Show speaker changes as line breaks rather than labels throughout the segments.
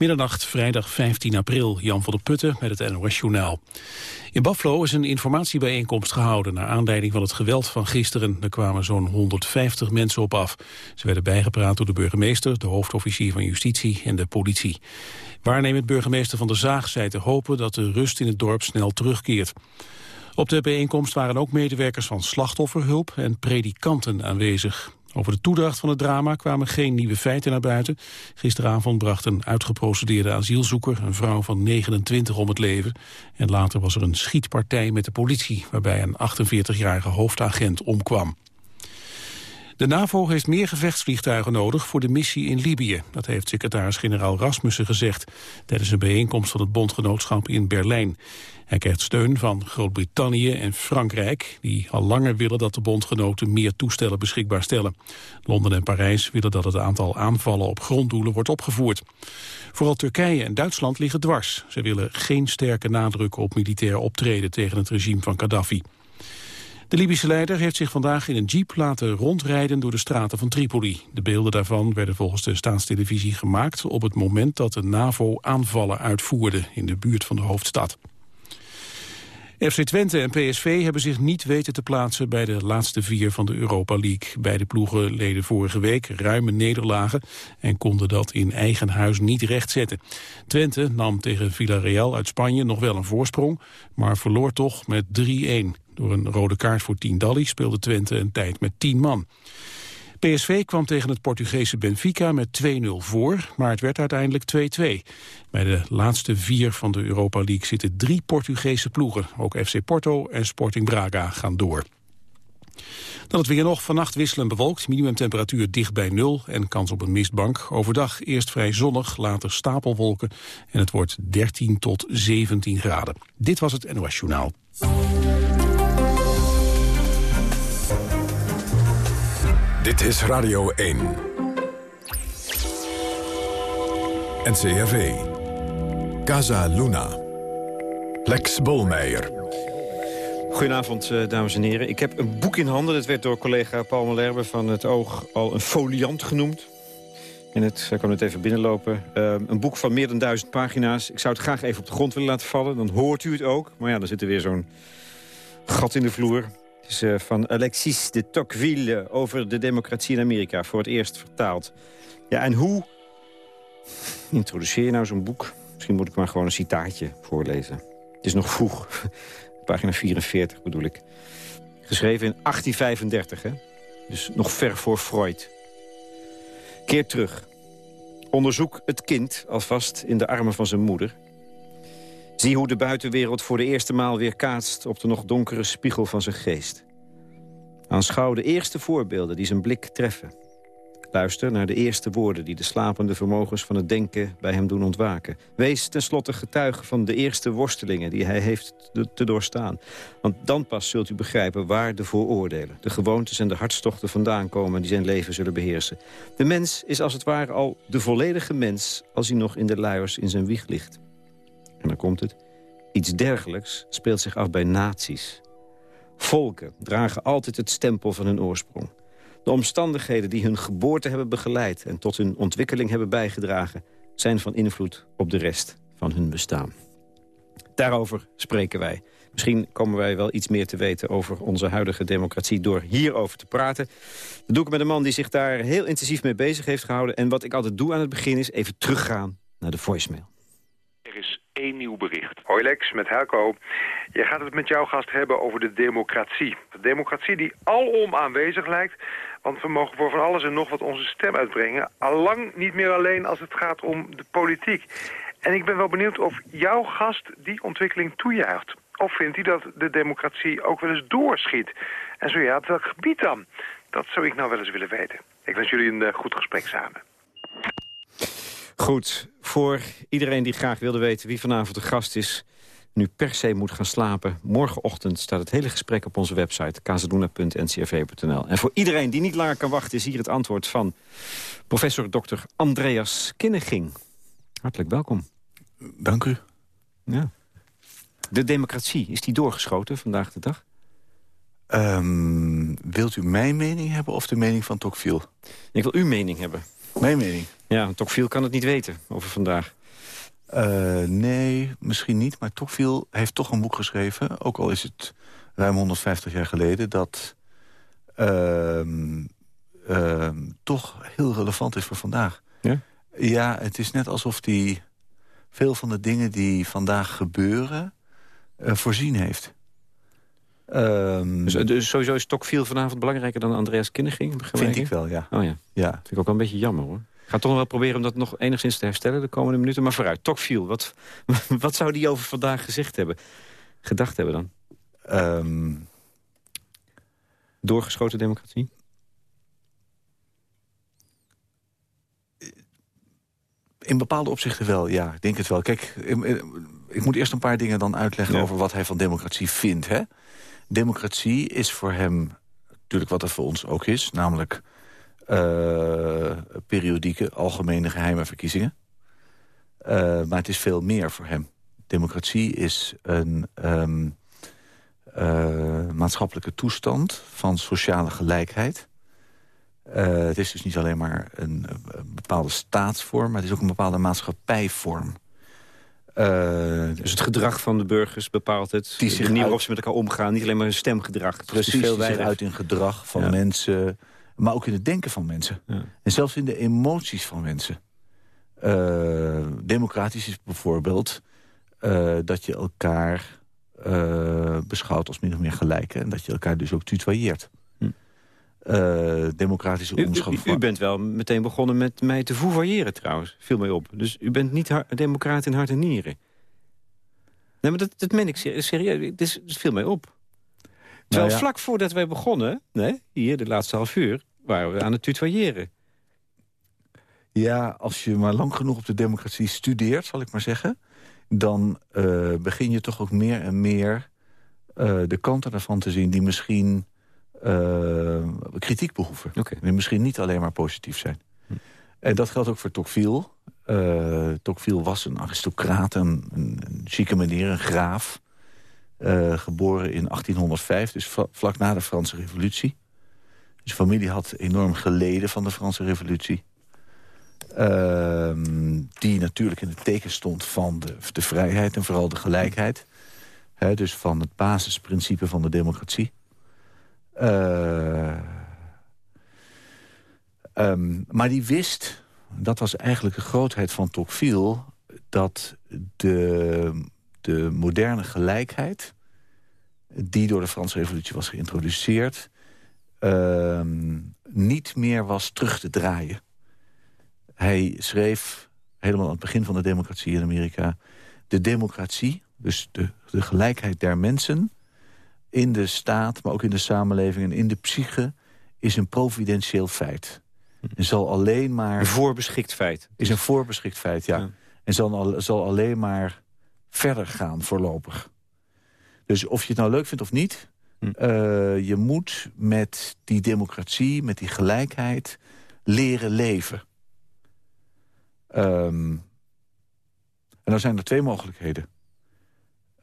Middernacht, vrijdag 15 april, Jan van der Putten met het NOS-journaal. In Buffalo is een informatiebijeenkomst gehouden... naar aanleiding van het geweld van gisteren. Er kwamen zo'n 150 mensen op af. Ze werden bijgepraat door de burgemeester, de hoofdofficier van justitie en de politie. Waarnemend burgemeester van de Zaag zei te hopen... dat de rust in het dorp snel terugkeert. Op de bijeenkomst waren ook medewerkers van slachtofferhulp en predikanten aanwezig. Over de toedracht van het drama kwamen geen nieuwe feiten naar buiten. Gisteravond bracht een uitgeprocedeerde asielzoeker een vrouw van 29 om het leven. En later was er een schietpartij met de politie waarbij een 48-jarige hoofdagent omkwam. De NAVO heeft meer gevechtsvliegtuigen nodig voor de missie in Libië. Dat heeft secretaris-generaal Rasmussen gezegd tijdens een bijeenkomst van het bondgenootschap in Berlijn. Hij krijgt steun van Groot-Brittannië en Frankrijk... die al langer willen dat de bondgenoten meer toestellen beschikbaar stellen. Londen en Parijs willen dat het aantal aanvallen op gronddoelen wordt opgevoerd. Vooral Turkije en Duitsland liggen dwars. Ze willen geen sterke nadruk op militair optreden tegen het regime van Gaddafi. De Libische leider heeft zich vandaag in een jeep laten rondrijden door de straten van Tripoli. De beelden daarvan werden volgens de staatstelevisie gemaakt op het moment dat de NAVO aanvallen uitvoerde in de buurt van de hoofdstad. FC Twente en PSV hebben zich niet weten te plaatsen bij de laatste vier van de Europa League. Beide ploegen leden vorige week ruime nederlagen en konden dat in eigen huis niet rechtzetten. Twente nam tegen Villarreal uit Spanje nog wel een voorsprong, maar verloor toch met 3-1. Door een rode kaart voor Dalli speelde Twente een tijd met 10 man. PSV kwam tegen het Portugese Benfica met 2-0 voor, maar het werd uiteindelijk 2-2. Bij de laatste vier van de Europa League zitten drie Portugese ploegen. Ook FC Porto en Sporting Braga gaan door. Dan het weer nog. Vannacht wisselen bewolkt. Minimumtemperatuur dicht bij nul en kans op een mistbank. Overdag eerst vrij zonnig, later stapelwolken. En het wordt 13 tot 17 graden. Dit was het NOS Journaal.
Dit is Radio 1. NCRV. Casa Luna. Lex Bolmeijer.
Goedenavond, eh, dames en heren. Ik heb een boek in handen. Dat werd door collega Paul Malherbe van het Oog al een foliant genoemd. En het, ik kan het even binnenlopen. Uh, een boek van meer dan duizend pagina's. Ik zou het graag even op de grond willen laten vallen. Dan hoort u het ook. Maar ja, dan zit er weer zo'n gat in de vloer. Is uh, van Alexis de Tocqueville over de democratie in Amerika. Voor het eerst vertaald. Ja, en hoe introduceer je nou zo'n boek? Misschien moet ik maar gewoon een citaatje voorlezen. Het is nog vroeg. Pagina 44 bedoel ik. Geschreven in 1835, hè? Dus nog ver voor Freud. Keer terug. Onderzoek het kind alvast in de armen van zijn moeder. Zie hoe de buitenwereld voor de eerste maal weer kaatst... op de nog donkere spiegel van zijn geest. Aanschouw de eerste voorbeelden die zijn blik treffen. Luister naar de eerste woorden die de slapende vermogens van het denken bij hem doen ontwaken. Wees tenslotte getuige van de eerste worstelingen die hij heeft te doorstaan. Want dan pas zult u begrijpen waar de vooroordelen, de gewoontes en de hartstochten vandaan komen die zijn leven zullen beheersen. De mens is als het ware al de volledige mens als hij nog in de luiers in zijn wieg ligt. En dan komt het. Iets dergelijks speelt zich af bij naties. Volken dragen altijd het stempel van hun oorsprong. De omstandigheden die hun geboorte hebben begeleid... en tot hun ontwikkeling hebben bijgedragen... zijn van invloed op de rest van hun bestaan. Daarover spreken wij. Misschien komen wij wel iets meer te weten over onze huidige democratie... door hierover te praten. Dat doe ik met een man die zich daar heel intensief mee bezig heeft gehouden. En wat ik altijd doe aan het begin is even teruggaan naar de voicemail.
Er is één nieuw bericht. Hoi Lex, met Helco. Je gaat het met jouw gast hebben over de democratie. De democratie die alom aanwezig lijkt... Want we mogen voor van alles en nog wat onze stem uitbrengen. Allang niet meer alleen als het gaat om de politiek. En ik ben wel benieuwd of jouw gast die ontwikkeling toejuicht. Of vindt hij dat de democratie ook wel eens doorschiet? En zo ja, welk gebied dan? Dat zou ik nou wel eens willen weten. Ik wens jullie een uh, goed gesprek samen.
Goed, voor iedereen die graag wilde weten wie vanavond de gast is nu per se moet gaan slapen. Morgenochtend staat het hele gesprek op onze website... kazaduna.ncrv.nl. En voor iedereen die niet langer kan wachten... is hier het antwoord van professor Dr. Andreas Kinneging. Hartelijk welkom.
Dank u.
Ja. De democratie, is die doorgeschoten vandaag de dag?
Um, wilt u mijn mening hebben of de mening van Tocqueville?
Ik wil uw mening hebben.
Mijn mening?
Ja, Tocqueville kan het niet weten over vandaag.
Uh, nee, misschien niet. Maar Tocqueville heeft toch een boek geschreven... ook al is het ruim 150 jaar geleden... dat uh, uh, toch heel relevant is voor vandaag.
Ja?
Ja, het is net alsof die veel van de dingen die vandaag gebeuren... Uh, voorzien heeft.
Um, dus, dus, sowieso is Tocqueville vanavond belangrijker dan Andreas Kinneging?
Vind ik wel, ja.
Oh ja.
ja.
Vind ik ook wel een beetje jammer, hoor. Ik ga toch wel proberen om dat nog enigszins te herstellen de komende minuten. Maar vooruit, Tocqueville, wat, wat zou die over vandaag gezegd hebben? Gedacht hebben dan? Um, Doorgeschoten democratie?
In bepaalde opzichten wel, ja. Ik denk het wel. Kijk, ik moet eerst een paar dingen dan uitleggen... over wat hij van democratie vindt. Hè? Democratie is voor hem natuurlijk wat er voor ons ook is. Namelijk periodieke, algemene, geheime verkiezingen. Uh, maar het is veel meer voor hem. Democratie is een um, uh, maatschappelijke toestand van sociale gelijkheid. het is dus niet alleen maar een, een, bepaalde staatsvorm... maar het is ook een bepaalde maatschappijvorm.
dus het gedrag van de burgers bepaalt het. Die de manier waarop ze met elkaar omgaan. Niet alleen maar hun stemgedrag.
Precies, veel zich uit in gedrag van ja. mensen maar ook in het denken van mensen. Ja. En zelfs in de emoties van mensen. Uh, democratisch is bijvoorbeeld uh, dat je elkaar uh, beschouwt als min of meer gelijk. En dat je elkaar dus ook tutoieert. Hm. democratische omschap.
U, u, u, bent wel meteen begonnen met mij te vouvoyeren trouwens. Viel mij op. Dus u bent niet democraat in hart en nieren. Nee, maar dat, dat meen ik serieus. Het, is, het viel mij op. Terwijl nou ja. vlak voordat wij begonnen, nee, hier de laatste half uur waren we aan het tutoyeren.
Ja, als je maar lang genoeg op de democratie studeert, zal ik maar zeggen... dan uh, begin je toch ook meer en meer uh, de kanten daarvan te zien... die misschien uh, kritiek behoeven.
Okay.
Die misschien niet alleen maar positief zijn. Hm. En dat geldt ook voor Tocqueville. Tocqueville was een aristocraat, een, een, een chique meneer, een graaf... geboren in 1805, dus vlak na de Franse revolutie. Zijn familie had enorm geleden van de Franse revolutie. Uh, die natuurlijk in het teken stond van de, de vrijheid en vooral de gelijkheid. He, dus van het basisprincipe van de democratie. Uh, um, maar die wist, dat was eigenlijk de grootheid van Tocqueville... dat de, de moderne gelijkheid die door de Franse revolutie was geïntroduceerd uh, niet meer was terug te draaien. Hij schreef, helemaal aan het begin van de democratie in Amerika... de democratie, dus de, de gelijkheid der mensen... in de staat, maar ook in de samenleving en in de psyche... is een providentieel feit. En zal alleen maar...
Een voorbeschikt feit.
Is een voorbeschikt feit, ja. ja. En zal, zal alleen maar verder gaan voorlopig. Dus of je het nou leuk vindt of niet... Uh, je moet met die democratie, met die gelijkheid, leren leven. Um, en dan zijn er twee mogelijkheden.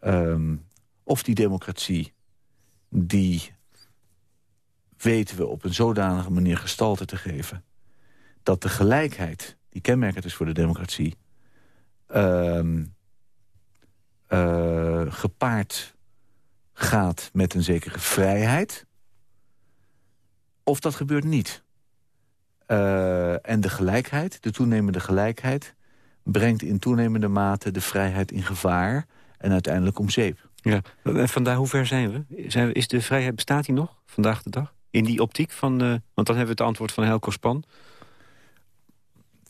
Um, of die democratie, die weten we op een zodanige manier gestalte te geven... dat de gelijkheid, die kenmerkend is voor de democratie... Um, uh, gepaard gaat met een zekere vrijheid. Of dat gebeurt niet. Uh, en de gelijkheid, de toenemende gelijkheid... brengt in toenemende mate de vrijheid in gevaar... en uiteindelijk om zeep.
Ja, en vandaar hoe ver zijn we? Zijn we? Is de vrijheid, bestaat die nog, vandaag de dag? In die optiek van... Uh, want dan hebben we het antwoord van Helco Span.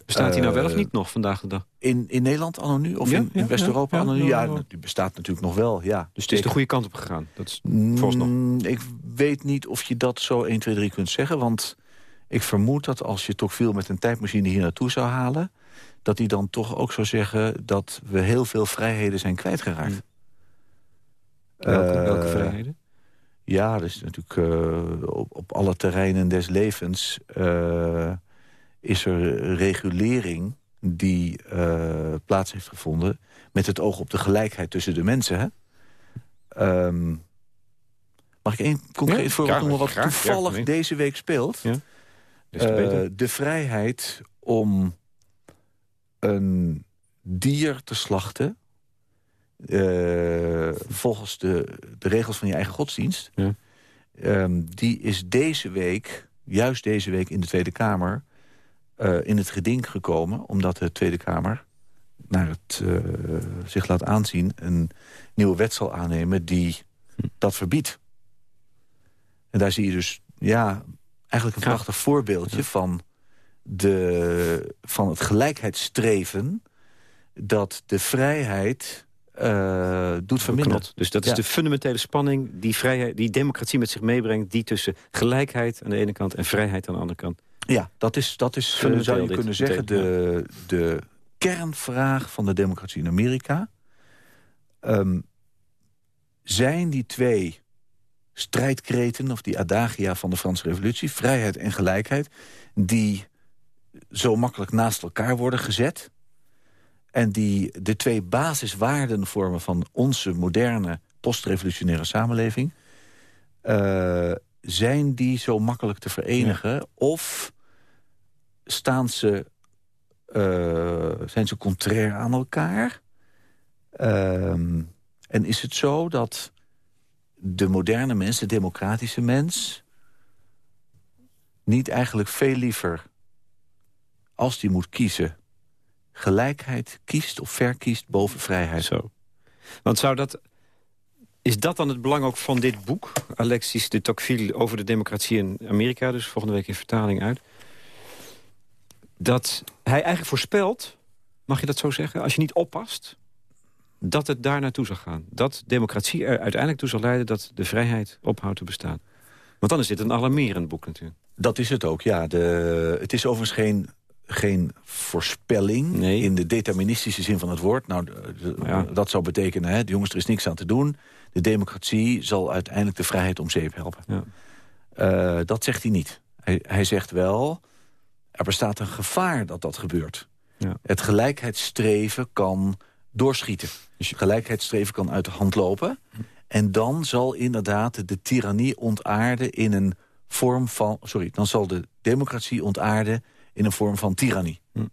Bestaat die nou wel of niet nog vandaag de dag?
In, in Nederland nu? Of
ja,
in, in West-Europa ja? Ja, die bestaat natuurlijk nog wel, ja.
Dus het is de goede kant op gegaan? Dat is volgens nog.
Mm, ik weet niet of je dat zo 1, 2, 3 kunt zeggen. Want ik vermoed dat als je toch veel met een tijdmachine hier naartoe zou halen... dat hij dan toch ook zou zeggen dat we heel veel vrijheden zijn kwijtgeraakt. Hmm.
Welke, uh, welke vrijheden?
Ja, dus natuurlijk uh, op, op alle terreinen des levens... Uh, is er regulering die uh, plaats heeft gevonden... met het oog op de gelijkheid tussen de mensen. Hè? Um, mag ik één concreet ja, voorbeeld noemen... wat graag, toevallig ja, deze week speelt? Ja. Uh, de vrijheid om een dier te slachten... Uh, volgens de, de regels van je eigen godsdienst... Ja. Um, die is deze week, juist deze week in de Tweede Kamer... Uh, in het geding gekomen, omdat de Tweede Kamer... naar het uh, zich laat aanzien, een nieuwe wet zal aannemen... die dat verbiedt. En daar zie je dus ja, eigenlijk een prachtig voorbeeldje van, de, van het gelijkheidsstreven... dat de vrijheid uh, doet verminderen.
Dus dat is de fundamentele spanning die, vrijheid, die democratie met zich meebrengt... die tussen gelijkheid aan de ene kant en vrijheid aan de andere kant.
Ja, dat is, dat is uh, zou je kunnen zeggen, de, de kernvraag van de democratie in Amerika. Um, zijn die twee strijdkreten, of die adagia van de Franse revolutie... vrijheid en gelijkheid, die zo makkelijk naast elkaar worden gezet... en die de twee basiswaarden vormen van onze moderne postrevolutionaire samenleving... Uh, zijn die zo makkelijk te verenigen? Of staan ze, uh, zijn ze contrair aan elkaar? Uh, en is het zo dat de moderne mens, de democratische mens... niet eigenlijk veel liever, als die moet kiezen... gelijkheid kiest of verkiest boven vrijheid?
Zo. Want zou dat... Is dat dan het belang ook van dit boek? Alexis de Tocqueville over de democratie in Amerika. Dus volgende week in vertaling uit. Dat hij eigenlijk voorspelt, mag je dat zo zeggen... als je niet oppast, dat het daar naartoe zal gaan. Dat democratie er uiteindelijk toe zal leiden dat de vrijheid ophoudt te bestaan. Want dan is dit een alarmerend boek natuurlijk.
Dat is het ook, ja. De, het is overigens geen, geen voorspelling nee. in de deterministische zin van het woord. Nou, ja. dat zou betekenen, hè, de jongens, er is niks aan te doen. De democratie zal uiteindelijk de vrijheid om zeep helpen. Ja. Uh, dat zegt hij niet. Hij, hij zegt wel, er bestaat een gevaar dat dat gebeurt. Ja. Het gelijkheidsstreven kan doorschieten. Dus gelijkheidsstreven kan uit de hand lopen. En dan zal inderdaad de tirannie ontaarden in een vorm van... Sorry, dan zal de democratie ontaarden in een vorm van tirannie. Hm.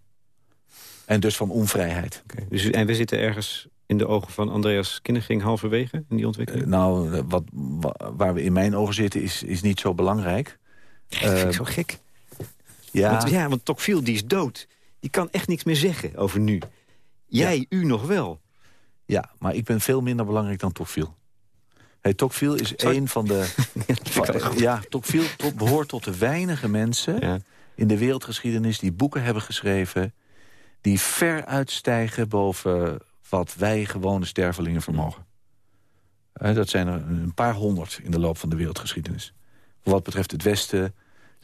En dus van onvrijheid.
Okay. Dus, en we zitten ergens in de ogen van Andreas Kinneging halverwege in die ontwikkeling?
Uh, nou, wat, waar we in mijn ogen zitten is, is niet zo belangrijk.
Dat vind ik uh, zo gek. Ja. Want, ja, want Tocqueville die is dood. Die kan echt niks meer zeggen over nu. Jij, ja. u nog wel.
Ja, maar ik ben veel minder belangrijk dan Tocqueville. Hey, Tocqueville is Sorry? een van de... ja, Tocqueville behoort tot de weinige mensen ja. in de wereldgeschiedenis... die boeken hebben geschreven... die ver uitstijgen boven wat wij gewone stervelingen vermogen. Uh, dat zijn er een paar honderd in de loop van de wereldgeschiedenis. Wat betreft het Westen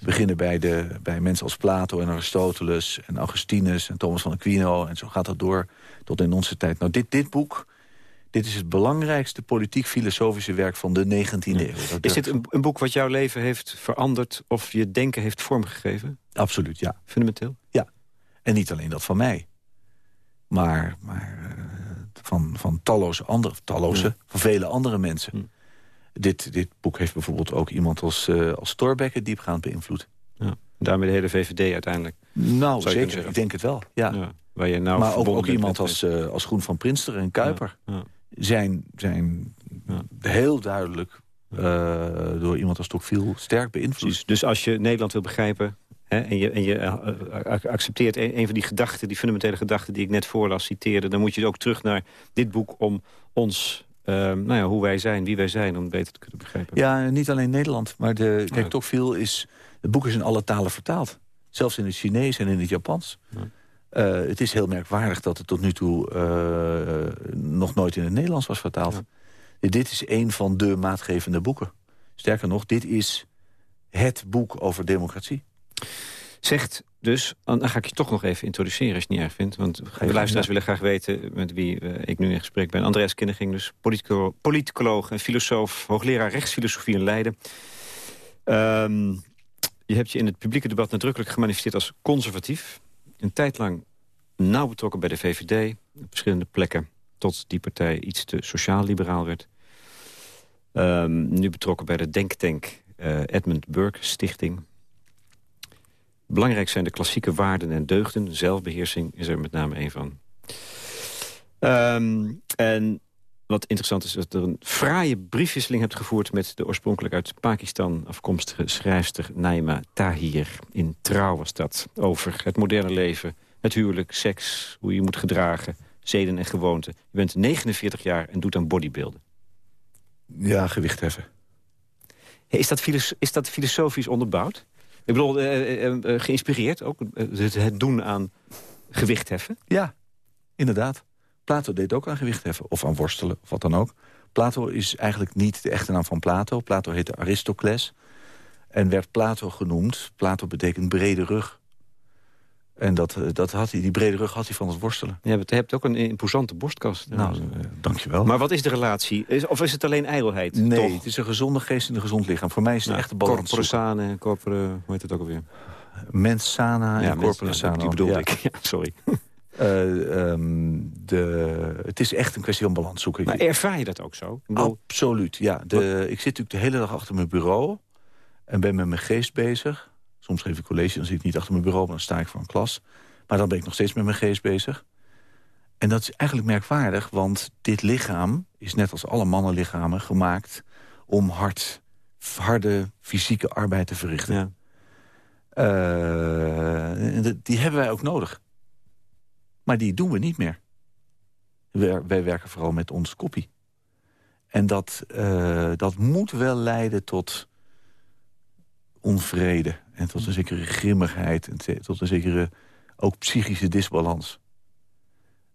beginnen bij, de, bij mensen als Plato en Aristoteles en Augustinus en Thomas van Aquino. En zo gaat dat door tot in onze tijd. Nou, dit, dit boek, dit is het belangrijkste politiek-filosofische werk van de 19e eeuw.
is dit een, een, boek wat jouw leven heeft veranderd of je denken heeft vormgegeven?
Absoluut, ja.
Fundamenteel?
Ja. En niet alleen dat van mij. Maar, maar uh, van, van talloze andere, talloze, ja. van vele andere mensen. Dit, dit boek heeft bijvoorbeeld ook iemand als, uh, als Thorbecke diepgaand beïnvloed.
Ja. Daarmee de hele VVD uiteindelijk.
Nou, zeker. Ik denk het wel, ja. ja
waar je nou
maar ook, ook iemand als, uh, als Groen van Prinster en Kuiper... Ja. zijn, zijn heel duidelijk uh, door iemand als Tocqueville sterk beïnvloed.
Dus, dus als je Nederland wil begrijpen... Hè, en je, en je accepteert een, een, van die gedachten, die fundamentele gedachten... die ik net voorlas, citeerde... dan moet je ook terug naar dit boek om ons Uh, nou ja, hoe wij zijn, wie wij zijn, om het beter te kunnen begrijpen.
Ja, niet alleen Nederland, maar de, kijk, ja. Tocqueville is... Het boek is in alle talen vertaald. Zelfs in het Chinees en in het Japans. Ja. Uh, het is heel merkwaardig dat het tot nu toe uh, nog nooit in het Nederlands was vertaald. Ja. Dit is een van de maatgevende boeken. Sterker nog, dit is het boek over democratie.
Zegt dus, dan ga ik je toch nog even introduceren als je het niet erg vindt. Want de luisteraars willen graag weten met wie uh, ik nu in gesprek ben. Andreas Kinneging, dus politicolo politicoloog en filosoof, hoogleraar rechtsfilosofie in Leiden. Um, je hebt je in het publieke debat nadrukkelijk gemanifesteerd als conservatief. Een tijd lang nauw betrokken bij de VVD, op verschillende plekken... tot die partij iets te sociaal-liberaal werd. Um, nu betrokken bij de denktank uh, Edmund Burke Stichting. Belangrijk zijn de klassieke waarden en deugden. Zelfbeheersing is er met name een van. Ehm, en wat interessant is dat er een fraaie briefwisseling hebt gevoerd... met de oorspronkelijk uit Pakistan afkomstige schrijfster Naima Tahir. In Trouw was dat, over het moderne leven, het huwelijk, seks... hoe je moet gedragen, zeden en gewoonten. Je bent 49 jaar en doet aan bodybuilden.
Ja, gewicht heffen.
Is dat, is dat filosofisch onderbouwd? Ik bedoel, uh, uh, geïnspireerd ook, het, het doen aan gewicht heffen?
Ja, inderdaad. Plato deed ook aan gewicht heffen, of aan worstelen, of wat dan ook. Plato is eigenlijk niet de echte naam van Plato. Plato heette Aristocles en werd Plato genoemd. Plato betekent brede rug. En dat, eh, dat had hij, die brede rug had hij van het worstelen.
Je hebt, ook een imposante borstkast.
Nou, uh, dankjewel.
Maar wat is de relatie? Is, of is het alleen ijdelheid?
Nee, het is een gezonde geest en een gezond lichaam. Voor mij is het nou, echt de balans.
Corpore sane, corpore, hoe heet het ook alweer?
Mens sana en corpore
sana. Die bedoel ik, ja, sorry.
Uh, de, het is echt een kwestie van balans zoeken.
Maar ervaar je dat ook zo?
Absoluut, ja. De, ik zit natuurlijk de hele dag achter mijn bureau... en ben met mijn geest bezig. Soms geef ik college, dan zit ik niet achter mijn bureau... maar dan sta ik voor een klas. Maar dan ben ik nog steeds met mijn geest bezig. En dat is eigenlijk merkwaardig, want dit lichaam... is net als alle mannenlichamen gemaakt om hard, harde fysieke arbeid te verrichten. Ja. Uh, die hebben wij ook nodig. Maar die doen we niet meer. Wij, werken vooral met ons kopie. En dat, uh, dat moet wel leiden tot onvrede. En tot een zekere grimmigheid. En tot een zekere ook psychische disbalans.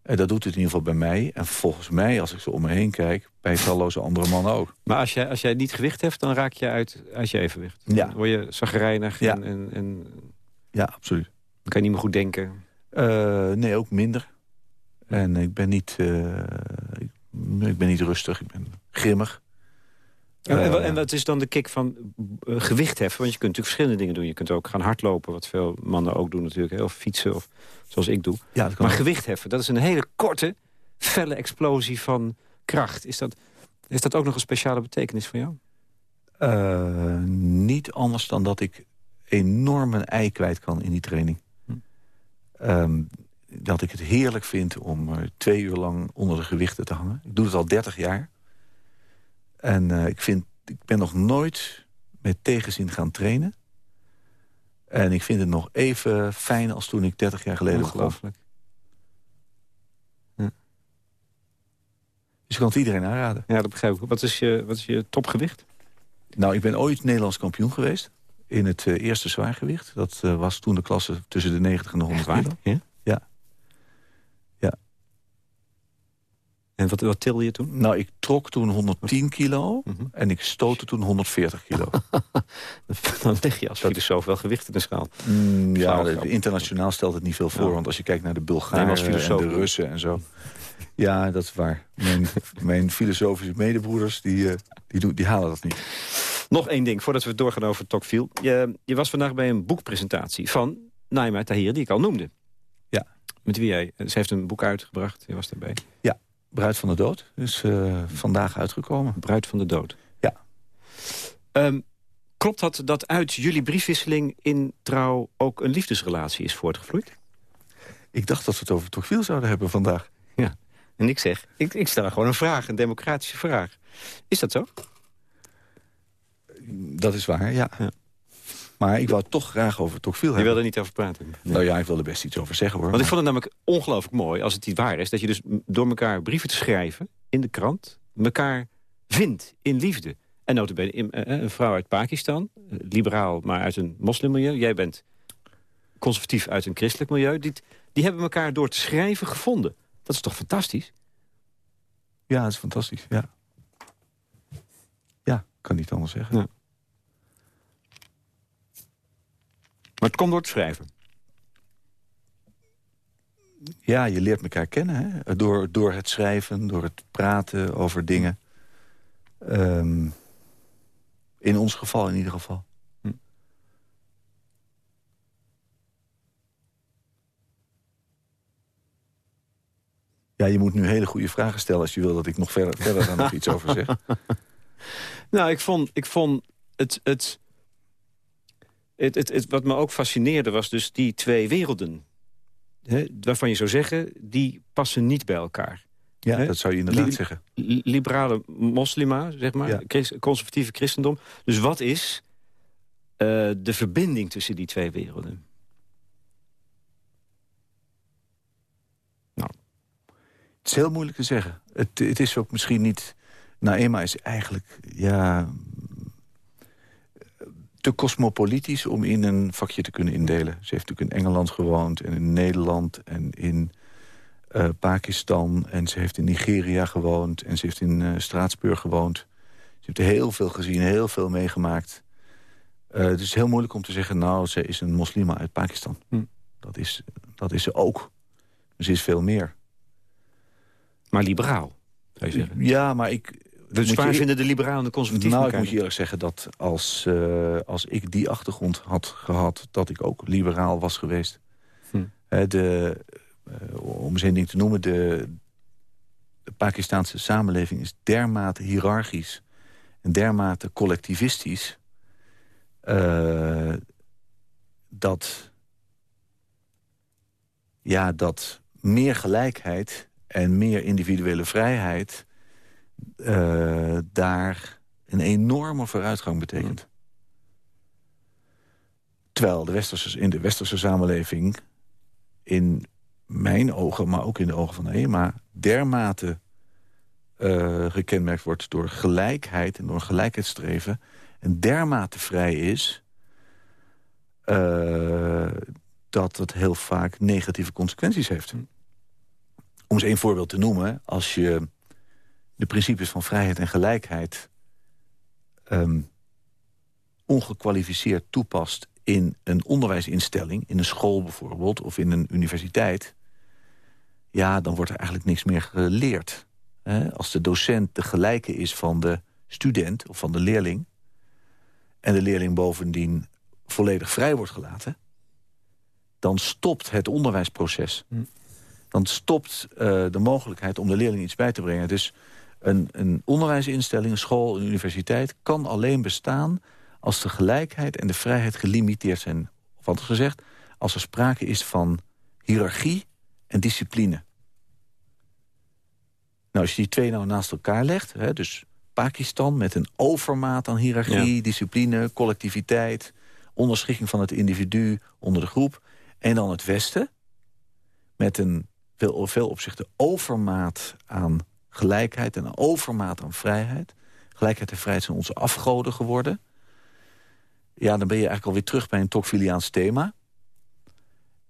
En dat doet het in ieder geval bij mij. En volgens mij, als ik zo om me heen kijk... bij talloze andere mannen ook.
Maar als jij, als jij niet gewicht hebt, dan raak je uit, uit je evenwicht.
Ja.
Dan word je zagrijnig.
Ja.
En, en, en,
ja, absoluut.
Dan kan je niet meer goed denken.
Uh, nee, ook minder. En ik ben niet, uh, ik, ik, ben niet rustig, ik ben grimmig.
En, uh, en, wat is dan de kick van gewicht heffen? Want je kunt natuurlijk verschillende dingen doen. Je kunt ook gaan hardlopen, wat veel mannen ook doen natuurlijk. Of fietsen, of zoals ik doe.
Ja,
maar gewicht heffen, dat is een hele korte, felle explosie van kracht. Is dat, is dat ook nog een speciale betekenis voor jou?
niet anders dan dat ik enorm een ei kwijt kan in die training. Um, dat ik het heerlijk vind om uh, twee uur lang onder de gewichten te hangen. Ik doe het al 30 jaar. En uh, ik, vind, ik ben nog nooit met tegenzin gaan trainen. En ik vind het nog even fijn als toen ik 30 jaar geleden
Ongelooflijk.
Ja. Dus ik kan het iedereen aanraden.
Ja, dat begrijp ik. Wat is je, wat is je topgewicht?
Nou, ik ben ooit Nederlands kampioen geweest in het uh, eerste zwaargewicht. Dat uh, was toen de klasse tussen de 90 en de 100 kilo.
Ja. En wat, wat tilde je toen?
Nou, ik trok toen 110 kilo mm -hmm. en ik stootte toen 140 kilo.
Dan leg je als dat... filosoof wel gewicht in de schaal.
Mm, ja, de, de, internationaal stelt het niet veel voor. Ja. Want als je kijkt naar de Bulgaren nee, en de Russen en zo... Ja, dat is waar. Mijn, mijn filosofische medebroeders, die, uh, die, doen, die halen dat niet.
Nog één ding, voordat we doorgaan over Tocqueville. Je, je was vandaag bij een boekpresentatie van Naima Tahir, die ik al noemde.
Ja.
Met wie jij... Ze heeft een boek uitgebracht, je was daarbij.
Ja, Bruid van de Dood. is uh, vandaag uitgekomen.
Bruid van de Dood.
Ja.
Um, klopt dat dat uit jullie briefwisseling in Trouw ook een liefdesrelatie is voortgevloeid?
Ik dacht dat we het over Tocqueville zouden hebben vandaag.
Ja, en ik zeg, ik, ik stel gewoon een vraag, een democratische vraag. Is dat zo?
Dat is waar, ja. ja. Maar ik wou het toch graag over Tocqueville hebben.
Je wilde er niet over praten?
Nee. Nou ja, ik wilde best iets over zeggen, hoor.
Want ik vond het namelijk ongelooflijk mooi, als het niet waar is... dat je dus door elkaar brieven te schrijven in de krant... elkaar vindt in liefde. En notabene een vrouw uit Pakistan, liberaal, maar uit een moslimmilieu. Jij bent conservatief uit een christelijk milieu. Die, die hebben elkaar door te schrijven gevonden. Dat is toch fantastisch?
Ja, dat is fantastisch, ja. Ja, kan niet anders zeggen.
Ja. Maar het komt door het schrijven.
Ja, je leert elkaar kennen. Hè? Door, door het schrijven, door het praten over dingen. Um, in ons geval in ieder geval.
Hm.
Ja, je moet nu hele goede vragen stellen... als je wil dat ik nog verder, verder daar nog iets over zeg.
Nou, ik vond, ik vond het, het, het, het, het... Wat me ook fascineerde was dus die twee werelden. Hè, waarvan je zou zeggen, die passen niet bij elkaar.
Ja, dat zou je inderdaad zeggen.
Liberale moslima, zeg maar. Conservatieve christendom. Dus wat is uh, de verbinding tussen die twee werelden?
Nou, het is heel moeilijk te zeggen. Het, het is ook misschien niet... Naema is eigenlijk, ja... te cosmopolitisch om in een vakje te kunnen indelen. Ze heeft natuurlijk in Engeland gewoond en in Nederland en in uh, Pakistan. En ze heeft in Nigeria gewoond. En ze heeft in uh, Straatsburg gewoond. Ze heeft heel veel gezien, heel veel meegemaakt. Uh, het is heel moeilijk om te zeggen... nou, ze is een moslima uit Pakistan. Hm. Dat, is, dat is ze ook. Ze is veel meer.
Maar liberaal, zou je zeggen?
Ja, maar ik...
Dus waar vinden de liberalen en de conservatieven
Nou, ik moet je eerlijk zeggen dat als, uh, als ik die achtergrond had gehad... dat ik ook liberaal was geweest. Hm. de, uh, om eens één ding te noemen... De, de Pakistanse samenleving is dermate hiërarchisch... en dermate collectivistisch... Uh, dat, ja, dat meer gelijkheid en meer individuele vrijheid... Uh, daar een enorme vooruitgang betekent. Mm. Terwijl de westerse, in de westerse samenleving... in mijn ogen, maar ook in de ogen van de EMA... dermate uh, gekenmerkt wordt door gelijkheid en door gelijkheidsstreven... en dermate vrij is... Uh, dat het heel vaak negatieve consequenties heeft. Hm. Om eens één voorbeeld te noemen. Als je de principes van vrijheid en gelijkheid... Um, ongekwalificeerd toepast in een onderwijsinstelling... in een school bijvoorbeeld, of in een universiteit... ja, dan wordt er eigenlijk niks meer geleerd. Als de docent de gelijke is van de student of van de leerling... en de leerling bovendien volledig vrij wordt gelaten... dan stopt het onderwijsproces. Hm. Dan stopt uh, de mogelijkheid om de leerling iets bij te brengen. Dus een, een onderwijsinstelling, een school, een universiteit... kan alleen bestaan als de gelijkheid en de vrijheid gelimiteerd zijn. Of anders gezegd, als er sprake is van hiërarchie en discipline. Nou, als je die twee nou naast elkaar legt... Hè, dus Pakistan met een overmaat aan hiërarchie, discipline, collectiviteit... onderschikking van het individu onder de groep... en dan het Westen met een veel, veel opzichten overmaat aan gelijkheid... en een overmaat aan vrijheid. Gelijkheid en vrijheid zijn onze afgoden geworden ja, dan ben je eigenlijk alweer terug bij een Tocqueviliaans thema.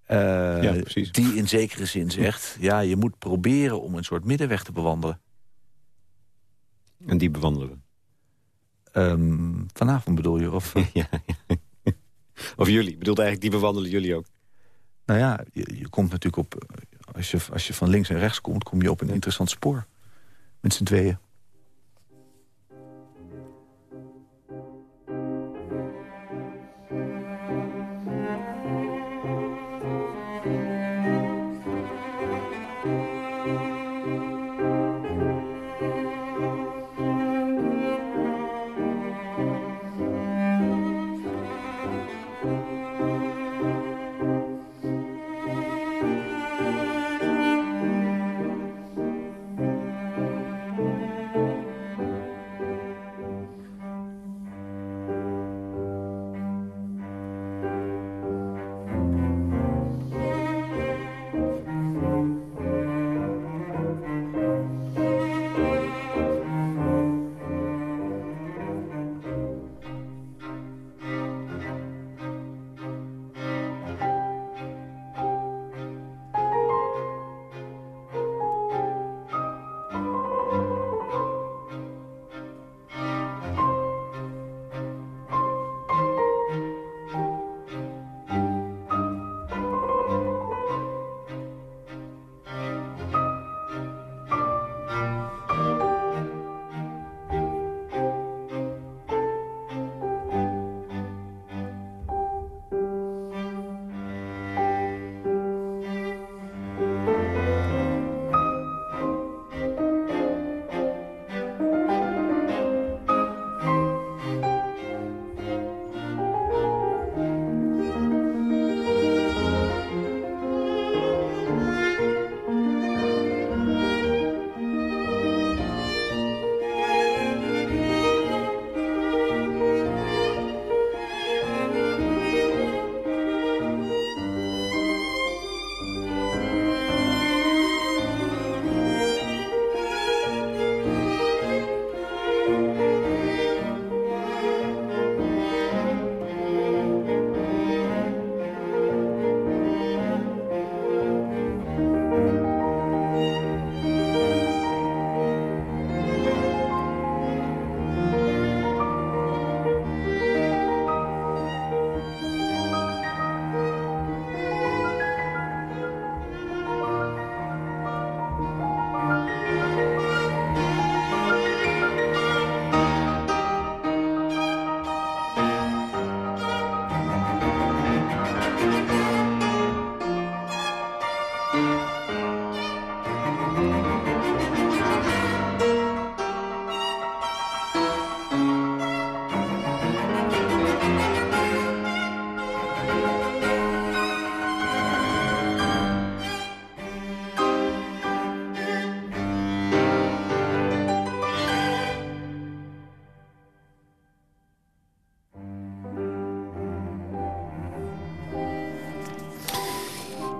Uh, die in zekere zin zegt... ja, je moet proberen om een soort middenweg te bewandelen.
En die bewandelen we?
Um, vanavond bedoel je? Of, ja,
of jullie? bedoelt eigenlijk, die bewandelen jullie ook?
Nou ja, je, je, komt natuurlijk op... Als je, als je van links en rechts komt, kom je op een interessant spoor. Met z'n tweeën.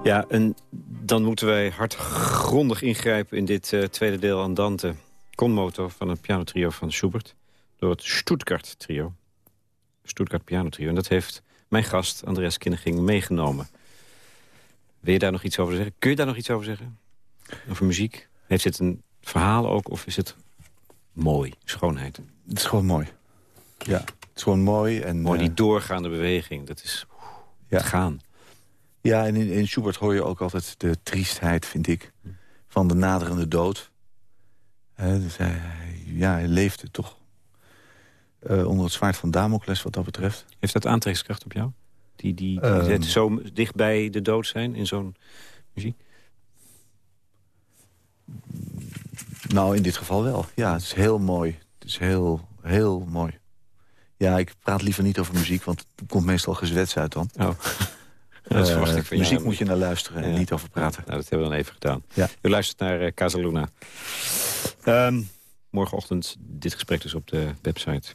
Ja, en dan moeten wij hardgrondig ingrijpen in dit uh, tweede deel Andante. Conmoto van een pianotrio van Schubert. Door het Stuttgart trio. Stuttgart pianotrio. En dat heeft mijn gast Andreas Kinneging meegenomen. Wil je daar nog iets over zeggen? Kun je daar nog iets over zeggen? Over muziek? Heeft dit een verhaal ook of is het mooi, schoonheid?
Het is gewoon mooi. Ja, het is gewoon mooi. En,
mooi, die uh, doorgaande beweging. Dat is ja. het gaan.
Ja, en in, in Schubert hoor je ook altijd de triestheid, vind ik, van de naderende dood. Uh, dus hij, ja, hij leefde toch uh, onder het zwaard van Damocles wat dat betreft.
Heeft dat aantrekkingskracht op jou? Die, die, die um, zo dicht bij de dood zijn in zo'n muziek?
Nou, in dit geval wel. Ja, het is heel mooi. Het is heel, heel mooi. Ja, ik praat liever niet over muziek, want er komt meestal gezwets uit dan.
Oh. Dat verwacht ik van
muziek moet je naar luisteren en niet over praten.
Nou, dat hebben we dan even gedaan. U luistert naar uh, Casaluna. Um, morgenochtend dit gesprek dus op de website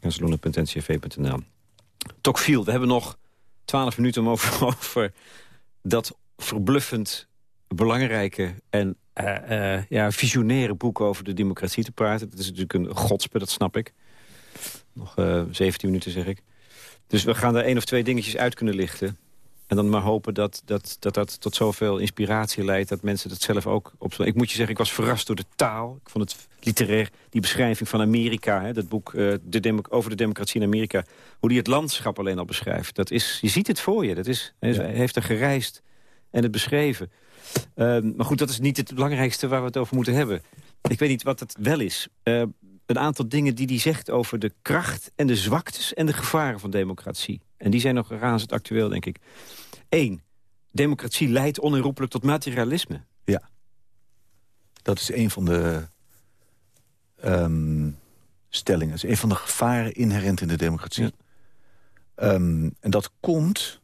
casaluna.ncv.nl. Tocqueville, we hebben nog twaalf minuten om over, over dat verbluffend belangrijke en uh, uh, ja, visionaire boek over de democratie te praten. Dat is natuurlijk een godspe, dat snap ik. Nog uh, 17 minuten, zeg ik. Dus we gaan daar één of twee dingetjes uit kunnen lichten. En dan maar hopen dat dat, dat, dat tot zoveel inspiratie leidt... dat mensen dat zelf ook op. Ik moet je zeggen, ik was verrast door de taal. Ik vond het literair, die beschrijving van Amerika... Hè, dat boek uh, de over de democratie in Amerika... hoe die het landschap alleen al beschrijft. Dat is, je ziet het voor je. Dat is, ja. Hij heeft er gereisd en het beschreven. Uh, maar goed, dat is niet het belangrijkste waar we het over moeten hebben. Ik weet niet wat het wel is. Uh, een aantal dingen die hij zegt over de kracht en de zwaktes... en de gevaren van democratie. En die zijn nog razend actueel, denk ik. Eén, democratie leidt onherroepelijk tot materialisme.
Ja. Dat is een van de um, stellingen. Dat is een van de gevaren inherent in de democratie. Ja. Um, en dat komt...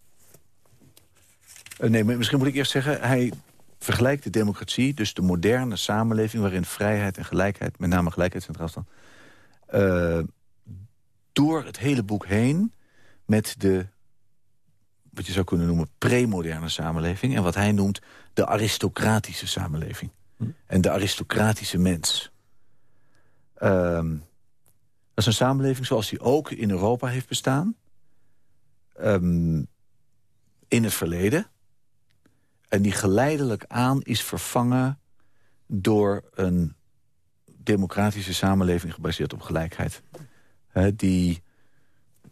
Uh, nee, misschien moet ik eerst zeggen... hij vergelijkt de democratie, dus de moderne samenleving... waarin vrijheid en gelijkheid, met name gelijkheid centraal staan... Uh, door het hele boek heen met de, wat je zou kunnen noemen, premoderne samenleving... en wat hij noemt de aristocratische samenleving. Hm. En de aristocratische mens. Um, dat is een samenleving zoals die ook in Europa heeft bestaan. Um, in het verleden. En die geleidelijk aan is vervangen door een democratische samenleving gebaseerd op gelijkheid. He, die,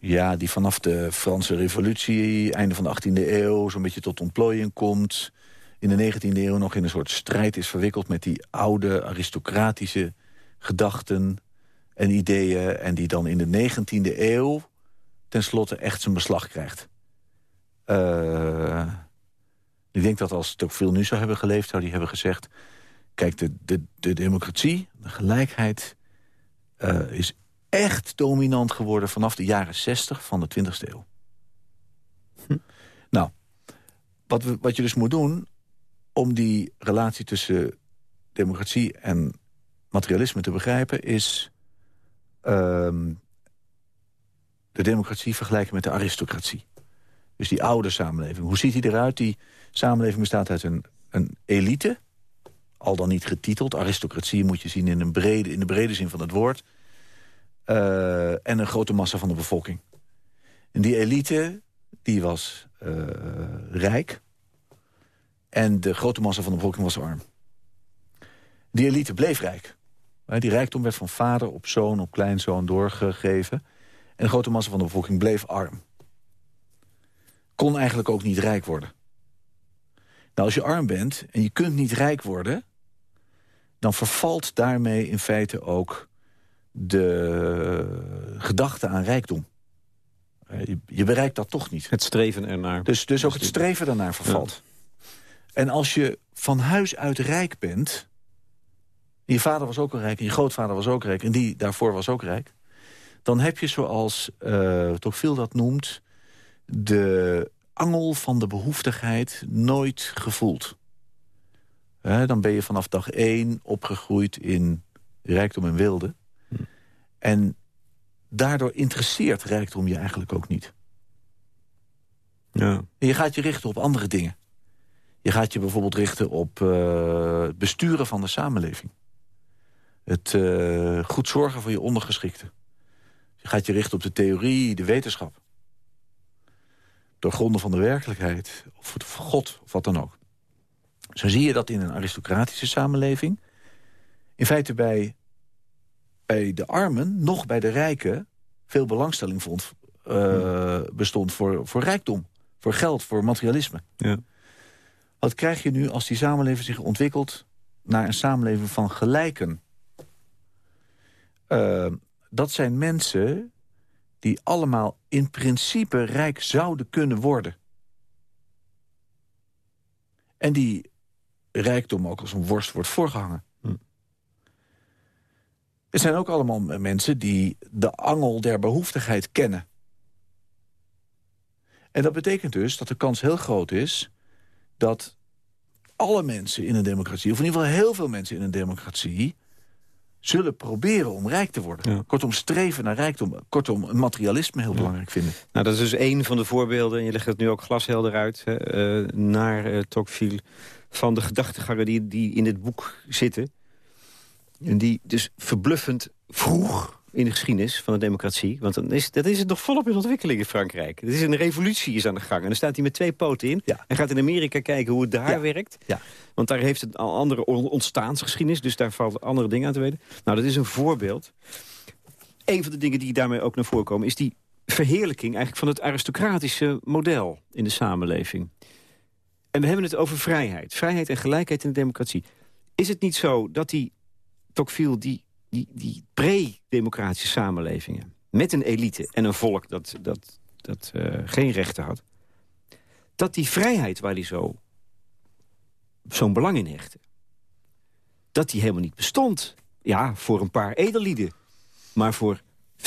ja, die vanaf de Franse revolutie, einde van de 18e eeuw... zo'n beetje tot ontplooiing komt. In de 19e eeuw nog in een soort strijd is verwikkeld... met die oude aristocratische gedachten en ideeën... en die dan in de 19e eeuw tenslotte echt zijn beslag krijgt. Uh, ik denk dat als het ook veel nu zou hebben geleefd... zou die hebben gezegd... kijk, de, de, de democratie, de gelijkheid... Uh, is echt dominant geworden vanaf de jaren 60 van de 20e eeuw. Hm. Nou, wat, we, wat je dus moet doen... om die relatie tussen democratie en materialisme te begrijpen... is um, de democratie vergelijken met de aristocratie. Dus die oude samenleving. Hoe ziet die eruit? Die samenleving bestaat uit een, een elite, al dan niet getiteld. Aristocratie moet je zien in, een brede, in de brede zin van het woord. Uh, en een grote massa van de bevolking. En die elite, die was uh, rijk. En de grote massa van de bevolking was arm. Die elite bleef rijk. Die rijkdom werd van vader op zoon op kleinzoon doorgegeven. En de grote massa van de bevolking bleef arm. Kon eigenlijk ook niet rijk worden. Nou, als je arm bent en je kunt niet rijk worden... dan vervalt daarmee in feite ook de gedachte aan rijkdom. Je, je, bereikt dat toch niet.
Het streven ernaar.
Dus, dus ook het streven daarnaar vervalt. Ja. En als je van huis uit rijk bent... je vader was ook al rijk en je grootvader was ook rijk... en die daarvoor was ook rijk... dan heb je zoals uh, Tocqueville dat noemt... de angel van de behoeftigheid nooit gevoeld. He, dan ben je vanaf dag één opgegroeid in rijkdom en wilde. En daardoor interesseert rijkdom je eigenlijk ook niet.
Ja.
En je gaat je richten op andere dingen. Je gaat je bijvoorbeeld richten op uh, het besturen van de samenleving. Het uh, goed zorgen voor je ondergeschikten. Je gaat je richten op de theorie, de wetenschap. Door gronden van de werkelijkheid, of God, of wat dan ook. Zo zie je dat in een aristocratische samenleving... in feite bij, bij de armen, nog bij de rijken... veel belangstelling vond, uh, bestond voor, voor rijkdom. Voor geld, voor materialisme. Ja. Wat krijg je nu als die samenleving zich ontwikkelt... naar een samenleving van gelijken? Uh, dat zijn mensen die allemaal in principe rijk zouden kunnen worden. En die rijkdom ook als een worst wordt voorgehangen. Het zijn ook allemaal mensen die de angel der behoeftigheid kennen. En dat betekent dus dat de kans heel groot is... dat alle mensen in een democratie, of in ieder geval heel veel mensen in een democratie zullen proberen om rijk te worden. Kortom, streven naar rijkdom. Kortom, materialisme heel belangrijk vinden.
Nou, dat is dus één van de voorbeelden, en je legt het nu ook glashelder uit... Hè, uh, naar uh, Tocqueville, van de gedachtegangen die, die in dit boek zitten. En die dus verbluffend vroeg in de geschiedenis van de democratie. Want dan is, dat is het nog volop in ontwikkeling in Frankrijk. Het is een revolutie is aan de gang. En dan staat hij met twee poten in. Ja. En gaat in Amerika kijken hoe het daar werkt. Ja. Want daar heeft het al andere ontstaansgeschiedenis. Dus daar valt andere dingen aan te weten. Nou, dat is een voorbeeld. Een van de dingen die daarmee ook naar voren komen... is die verheerlijking eigenlijk van het aristocratische model in de samenleving. En we hebben het over vrijheid. Vrijheid en gelijkheid in de democratie. Is het niet zo dat die Tocqueville die die, die pre-democratische samenlevingen... met een elite en een volk dat, dat, dat uh, geen rechten had... dat die vrijheid waar zo zo'n belang in hechten... dat die helemaal niet bestond. Ja, voor een paar edellieden. Maar voor 95%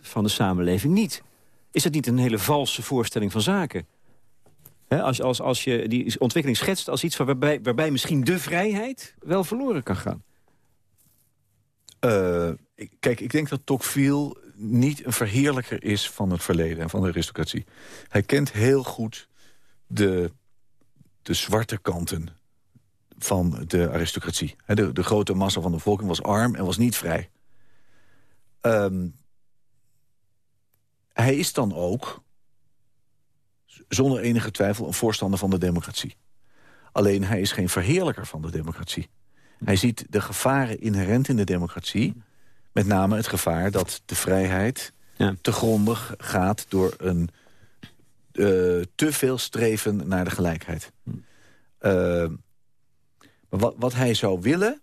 van de samenleving niet. Is dat niet een hele valse voorstelling van zaken? als, als, als je die ontwikkeling schetst als iets waarbij, waarbij misschien de vrijheid wel verloren kan gaan.
Uh, kijk, ik denk dat Tocqueville niet een verheerlijker is van het verleden en van de aristocratie. Hij kent heel goed de, de zwarte kanten van de aristocratie. De, de grote massa van de bevolking was arm en was niet vrij. Um, hij is dan ook, zonder enige twijfel, een voorstander van de democratie. Alleen hij is geen verheerlijker van de democratie. Hij ziet de gevaren inherent in de democratie. Met name het gevaar dat de vrijheid ja. te grondig gaat... door een uh, te veel streven naar de gelijkheid. Uh, wat, wat hij zou willen...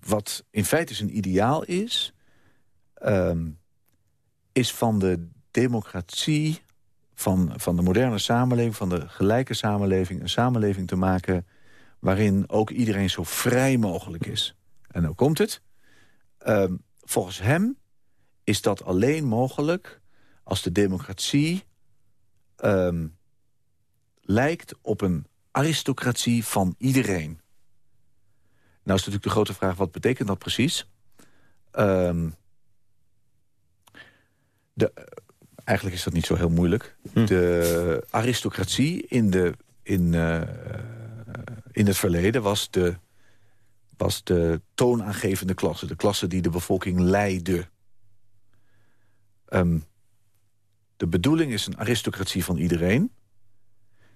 wat in feite zijn ideaal is... Uh, is van de democratie, van, van de moderne samenleving... van de gelijke samenleving, een samenleving te maken waarin ook iedereen zo vrij mogelijk is. En hoe komt het? Um, volgens hem is dat alleen mogelijk als de democratie um, lijkt op een aristocratie van iedereen. Nou is natuurlijk de grote vraag, wat betekent dat precies? Um, de, eigenlijk is dat niet zo heel moeilijk. Hm. De aristocratie in, de, in, uh, in het verleden was de, was de toonaangevende klasse. De klasse die de bevolking leidde. Um, de bedoeling is een aristocratie van iedereen.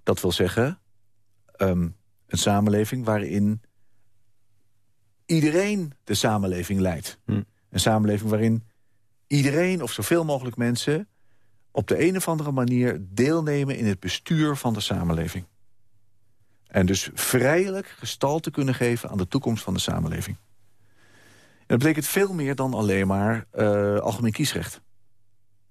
Dat wil zeggen, um, een samenleving waarin iedereen de samenleving leidt. Hm. Een samenleving waarin iedereen of zoveel mogelijk mensen... op de een of andere manier deelnemen in het bestuur van de samenleving. En dus vrijelijk gestalte kunnen geven aan de toekomst van de samenleving. En dat betekent veel meer dan alleen maar uh, algemeen kiesrecht.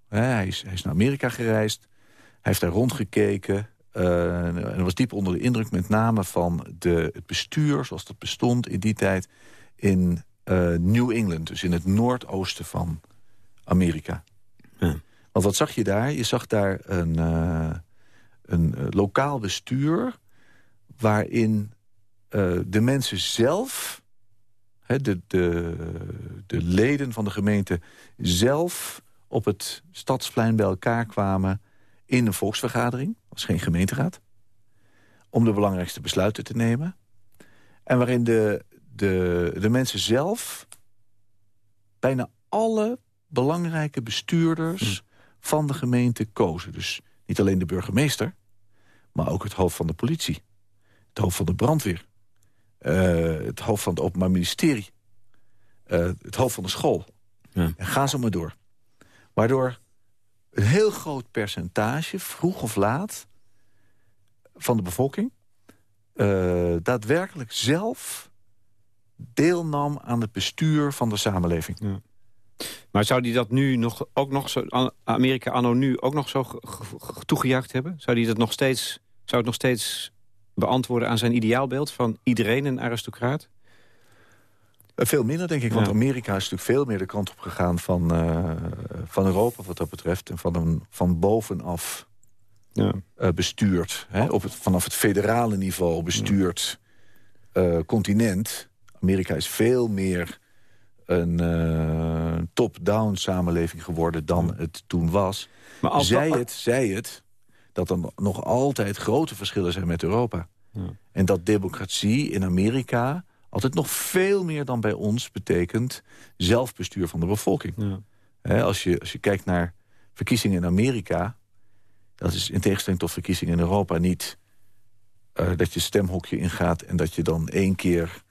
hij, is, hij, is, naar Amerika gereisd, hij heeft daar rondgekeken... Uh, en was diep onder de indruk met name van de, het bestuur... zoals dat bestond in die tijd in uh, New England. Dus in het noordoosten van Amerika. Ja. Want wat zag je daar? Je zag daar een, een lokaal bestuur waarin uh, de mensen zelf, de, de, de leden van de gemeente zelf op het stadsplein bij elkaar kwamen in een volksvergadering. Dat was geen gemeenteraad. om de belangrijkste besluiten te nemen. En waarin de, de, de mensen zelf bijna alle belangrijke bestuurders hm. van de gemeente kozen. Dus niet alleen de burgemeester, maar ook het hoofd van de politie. Het hoofd van de brandweer. Uh, het hoofd van het openbaar ministerie. Uh, het hoofd van de school. Ja. En ga zo maar door. Waardoor een heel groot percentage, vroeg of laat... van de bevolking uh, daadwerkelijk zelf deelnam aan het bestuur van de samenleving. Ja.
Maar zou die dat nu nog, ook nog zo, Amerika anno nu ook nog zo toegejuicht hebben? Zou die dat nog steeds, zou het nog steeds beantwoorden aan zijn ideaalbeeld van iedereen een aristocraat?
Eh, veel minder, denk ik. Want Amerika is natuurlijk veel meer de kant op gegaan van, uh, van Europa wat dat betreft. En van, een, van bovenaf ja. uh, bestuurd. Hè, op het, vanaf het federale niveau bestuurd uh, continent. Amerika is veel meer een top-down samenleving geworden dan het toen was. Maar als zij, het, zij het dat er nog altijd grote verschillen zijn met Europa. Ja. En dat democratie in Amerika altijd nog veel meer dan bij ons betekent... zelfbestuur van de bevolking. Ja. als, je, als je kijkt naar verkiezingen in Amerika... dat is in tegenstelling tot verkiezingen in Europa niet... Uh, dat je stemhokje ingaat en dat je dan één keer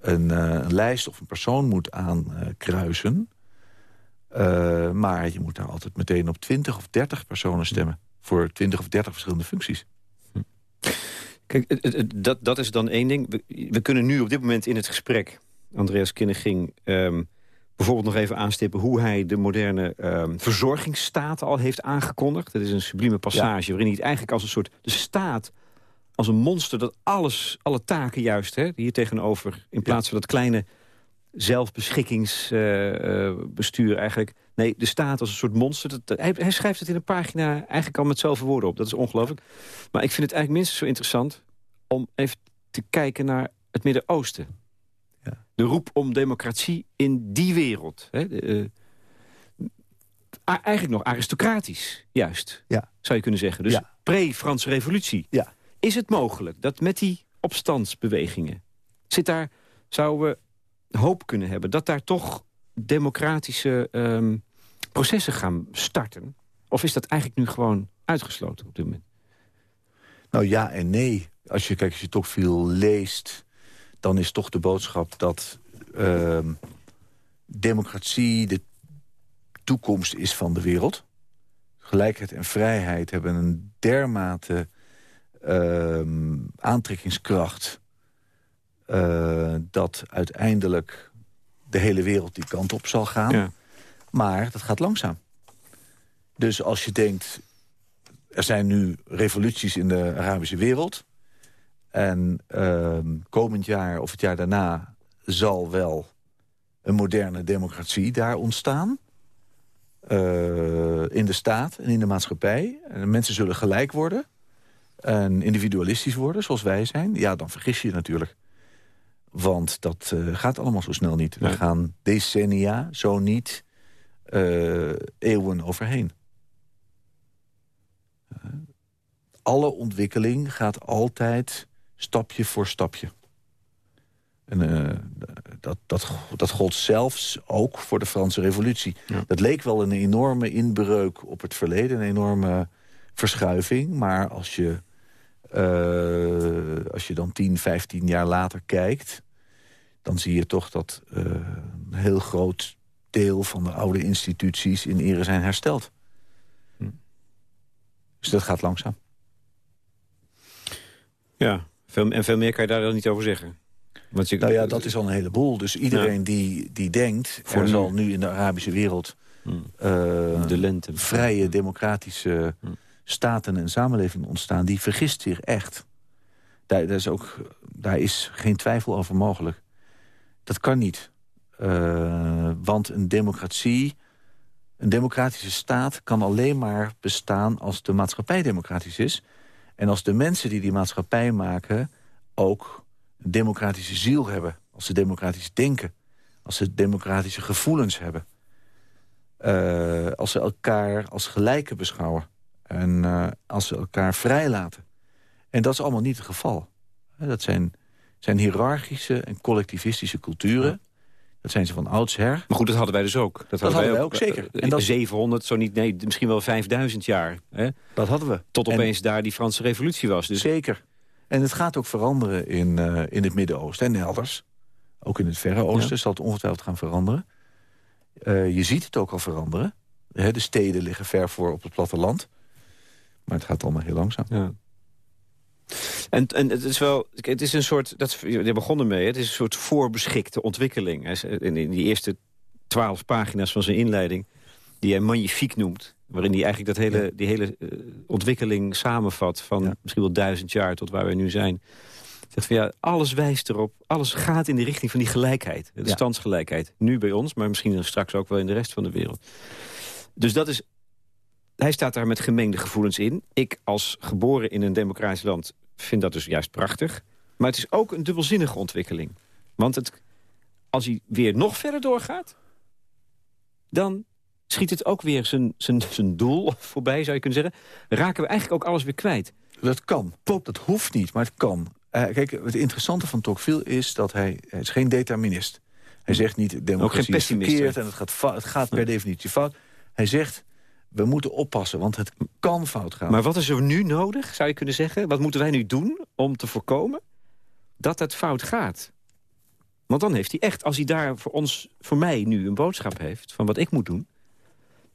een, uh, een lijst of een persoon moet aankruisen. Uh, maar je moet daar altijd meteen op 20 of 30 personen stemmen. Voor 20 of 30 verschillende functies.
Kijk, dat, dat is dan één ding. We, we, kunnen nu op dit moment in het gesprek... Andreas Kinneging um, bijvoorbeeld nog even aanstippen... hoe hij de moderne um, verzorgingsstaat al heeft aangekondigd. Dat is een sublieme passage waarin hij het eigenlijk als een soort... de staat als een monster dat alles, alle taken juist... Hè, hier tegenover, in plaats van dat kleine zelfbeschikkingsbestuur eigenlijk... Nee, de staat als een soort monster. Dat, hij, hij, schrijft het in een pagina eigenlijk al met zoveel woorden op. Dat is ongelooflijk. Maar ik vind het eigenlijk minstens zo interessant... om even te kijken naar het Midden-Oosten. Ja. De roep om democratie in die wereld. Hè, uh, eigenlijk nog aristocratisch, juist, ja. zou je kunnen zeggen. Dus pre-Franse revolutie. Ja. Is het mogelijk dat met die opstandsbewegingen... zit daar, zouden we hoop kunnen hebben... dat daar toch democratische ehm, processen gaan starten? Of is dat eigenlijk nu gewoon uitgesloten op dit moment?
Nou ja en nee. Als je, kijk, als je toch veel leest... dan is toch de boodschap dat ehm, democratie de toekomst is van de wereld. Gelijkheid en vrijheid hebben een dermate uh, aantrekkingskracht... Uh, dat uiteindelijk de hele wereld die kant op zal gaan. Ja. Maar dat gaat langzaam. Dus als je denkt, er zijn nu revoluties in de Arabische wereld... en uh, komend jaar of het jaar daarna zal wel een moderne democratie daar ontstaan... Uh, in de staat en in de maatschappij. En mensen zullen gelijk worden en individualistisch worden, zoals wij zijn... ja, dan vergis je je natuurlijk. Want dat uh, gaat allemaal zo snel niet. We gaan decennia, zo niet, uh, eeuwen overheen. Uh, alle ontwikkeling gaat altijd stapje voor stapje. En dat, dat, dat gold zelfs ook voor de Franse revolutie. Ja. Dat leek wel een enorme inbreuk op het verleden, een enorme verschuiving. Maar als je als je dan 10, 15 jaar later kijkt... dan zie je toch dat uh, een heel groot deel van de oude instituties in ere zijn hersteld. Hm. Dus dat gaat langzaam.
Ja, veel, en veel meer kan je daar dan niet over zeggen.
Want je, nou ja, dat is al een heleboel. Dus iedereen die, die denkt... Voor er zal nu in de Arabische wereld... Hm. Uh, de lente. vrije, democratische... Hm staten en samenlevingen ontstaan... die vergist zich echt. Daar, is, ook, daar is geen twijfel over mogelijk. Dat kan niet. Uh, want een democratie, een democratische staat... kan alleen maar bestaan als de maatschappij democratisch is. En als de mensen die die maatschappij maken... ook een democratische ziel hebben. Als ze democratisch denken. Als ze democratische gevoelens hebben. Uh, als ze elkaar als gelijken beschouwen. En uh, als ze elkaar vrijlaten. En dat is allemaal niet het geval. Dat zijn, zijn hiërarchische en collectivistische culturen. Dat zijn ze van oudsher.
Maar goed, dat hadden wij dus ook.
Dat, hadden, wij ook, zeker.
En dat 700, zo niet, nee, misschien wel 5000 jaar. Hè?
Dat hadden we.
Tot opeens daar die Franse revolutie was. Dus...
Zeker. En het gaat ook veranderen in, uh, in het Midden-Oosten en elders. Ook in het Verre Oosten zal het ongetwijfeld gaan veranderen. Uh, je ziet het ook al veranderen. de steden liggen ver voor op het platteland. Maar het gaat allemaal heel langzaam.
Ja. En, en het is wel, het is een soort, dat, je begon mee. het is een soort voorbeschikte ontwikkeling. In, in die eerste twaalf pagina's van zijn inleiding, die hij magnifiek noemt, waarin hij eigenlijk dat hele, die hele uh, ontwikkeling samenvat... van misschien wel duizend jaar tot waar we nu zijn. Zegt van ja, alles wijst erop, alles gaat in de richting van die gelijkheid. De ja. standsgelijkheid. Nu bij ons, maar misschien straks ook wel in de rest van de wereld. Dus dat is hij staat daar met gemengde gevoelens in. Ik als geboren in een democratisch land vind dat dus juist prachtig. Maar het is ook een dubbelzinnige ontwikkeling. Want het, als hij weer nog verder doorgaat... dan schiet het ook weer zijn, zijn, zijn doel voorbij, zou je kunnen zeggen. Raken we eigenlijk ook alles weer kwijt.
Dat kan. Pop, dat hoeft niet, maar het kan. Uh, kijk, het interessante van Tocqueville is dat hij, hij is geen determinist. Hij zegt niet, democratie is verkeerd en het gaat, het gaat per definitie fout. Hij zegt, we moeten oppassen, want het kan fout gaan.
Maar wat is er nu nodig, zou je kunnen zeggen? Wat moeten wij nu doen om te voorkomen dat het fout gaat? Want dan heeft hij echt, als hij daar voor ons, voor mij nu een boodschap heeft... van wat ik moet doen,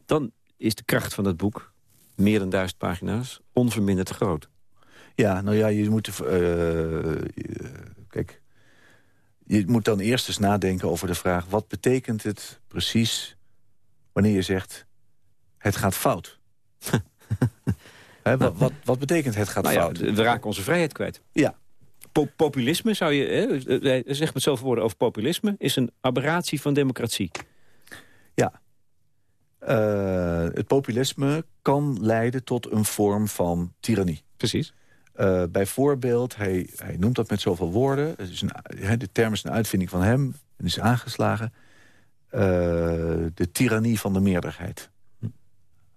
dan is de kracht van dat boek, meer dan duizend pagina's, onverminderd groot.
Ja, nou ja, je moet... Uh, kijk, je moet dan eerst eens nadenken over de vraag... wat betekent het precies wanneer je zegt het gaat fout. wat, wat, wat, betekent het gaat
nou
fout?
we raken onze vrijheid kwijt.
Ja.
populisme, zou je hè, zeg met zoveel woorden over populisme... is een aberratie van democratie.
Ja. Uh, het populisme kan leiden tot een vorm van tirannie.
Precies.
Uh, bijvoorbeeld, hij, hij noemt dat met zoveel woorden. Het is een, de term is een uitvinding van hem en is aangeslagen. Uh, de tirannie van de meerderheid.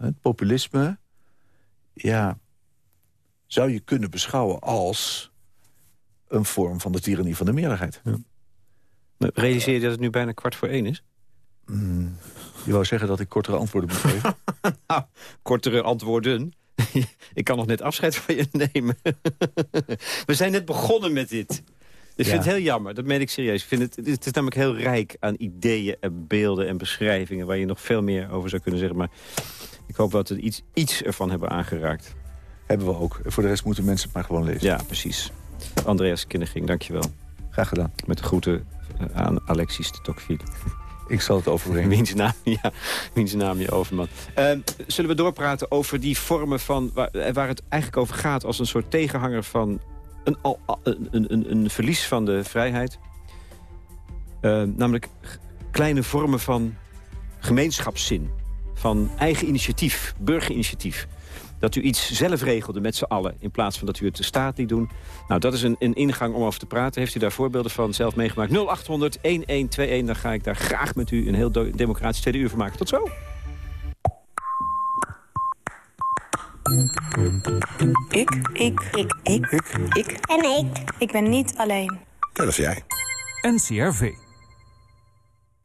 Het populisme, ja, zou je kunnen beschouwen als een vorm van de tirannie van de meerderheid. Ja.
Realiseer je dat het nu bijna kwart voor één is?
Mm, je wou zeggen dat ik kortere antwoorden moet geven?
nou, kortere antwoorden? ik kan nog net afscheid van je nemen. We zijn net begonnen met dit. Ik vind het heel jammer, dat meen ik serieus. Ik vind het, het is namelijk heel rijk aan ideeën en beelden en beschrijvingen... waar je nog veel meer over zou kunnen zeggen. Maar ik hoop dat we iets, iets ervan hebben aangeraakt.
Hebben we ook. Voor de rest moeten mensen het maar gewoon lezen.
Ja, precies. Andreas Kinneging, dankjewel.
Graag gedaan.
Met de groeten eh, aan Alexis de Tocqueville.
Ik zal het overbrengen.
Wiens naam, ja, wiens naam je overman. Uh, zullen we doorpraten over die vormen van... Waar, eh, waar, het eigenlijk over gaat als een soort tegenhanger van... een, een, een, een verlies van de vrijheid. Uh, namelijk kleine vormen van gemeenschapszin van eigen initiatief, burgerinitiatief. Dat u iets zelf regelde met z'n allen, in plaats van dat u het de staat liet doen. Nou, dat is een, een ingang om over te praten. Heeft u daar voorbeelden van zelf meegemaakt? 0800-1121, dan ga ik daar graag met u een heel democratisch tweede uur van maken. Tot zo!
Ik. Ik. Ik. Ik. Ik. Ik. En ik. Ik ben niet alleen.
Dat is jij.
NCRV.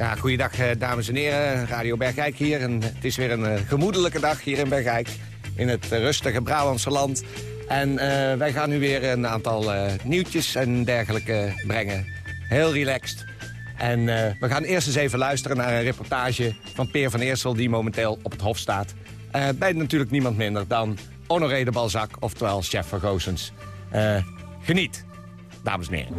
Ja, goeiedag eh, dames en heren. Radio Bergijk hier. En het is weer een uh, gemoedelijke dag hier in Bergijk. In het rustige Brabantse land. En uh, wij gaan nu weer een aantal nieuwtjes en dergelijke brengen. Heel relaxed. En we gaan eerst eens even luisteren naar een reportage van Peer van Eersel... die momenteel op het hof staat. bij natuurlijk niemand minder dan Honoré de Balzac, oftewel chef van Goosens. geniet, dames en heren.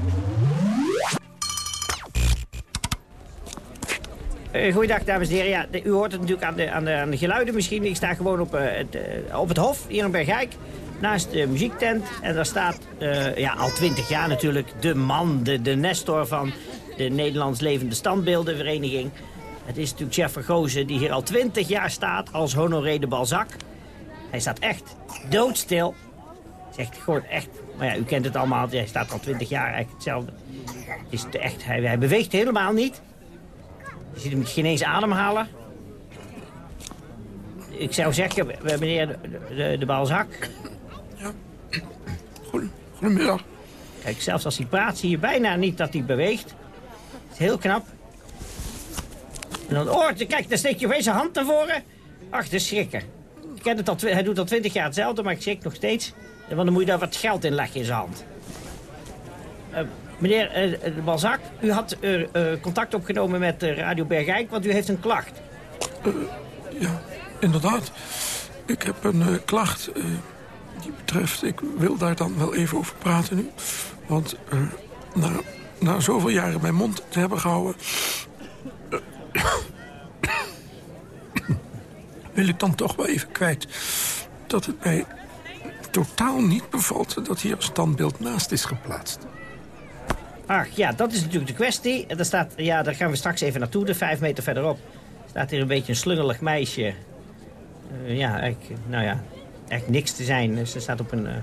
Uh, goeiedag, dames en heren. Ja, u hoort het natuurlijk aan de, aan, de, aan de geluiden misschien. Ik sta gewoon op, uh, het, uh, op het Hof hier in Bergijk. naast de muziektent. En daar staat eh, ja, al twintig jaar natuurlijk de man, de, de nestor van de Nederlands Levende Standbeeldenvereniging. Het is natuurlijk Jeff Vergozen die hier al twintig jaar staat als Honoré de Balzac. Hij staat echt doodstil. Zegt gewoon echt, maar ja, u kent het allemaal, hij staat al twintig jaar echt hetzelfde. Het echt, hij beweegt helemaal niet. Je ziet hem geen eens ademhalen. Ik zou zeggen, meneer de, de, de Balzac.
Goedemiddag.
Kijk, zelfs als hij praat zie je bijna niet dat hij beweegt. Is heel knap. En dan, oh, kijk, dan steekt je opeens zijn hand naar voren. Ach, is schrikken. Ik ken het al, hij doet al twintig jaar hetzelfde, maar ik schrik nog steeds. Want dan moet je daar wat geld in leggen in zijn hand. Eh, meneer de Balzac, u had eh, contact opgenomen met Radio Bergijk, want u heeft een klacht.
Ja, inderdaad. Ik heb een klacht die betreft... Ik wil daar dan wel even over praten nu. Want na, na zoveel jaren mijn mond te hebben gehouden... eh, wil ik dan toch wel even kwijt... dat het mij totaal niet bevalt dat hier een standbeeld naast is geplaatst.
Ach ja, dat is natuurlijk de kwestie. En daar, staat, ja, daar gaan we straks even naartoe, de vijf meter verderop. Staat hier een beetje een slungelig meisje. Eh, ja, eigenlijk, nou ja, echt niks te zijn. Ze staat op een eh,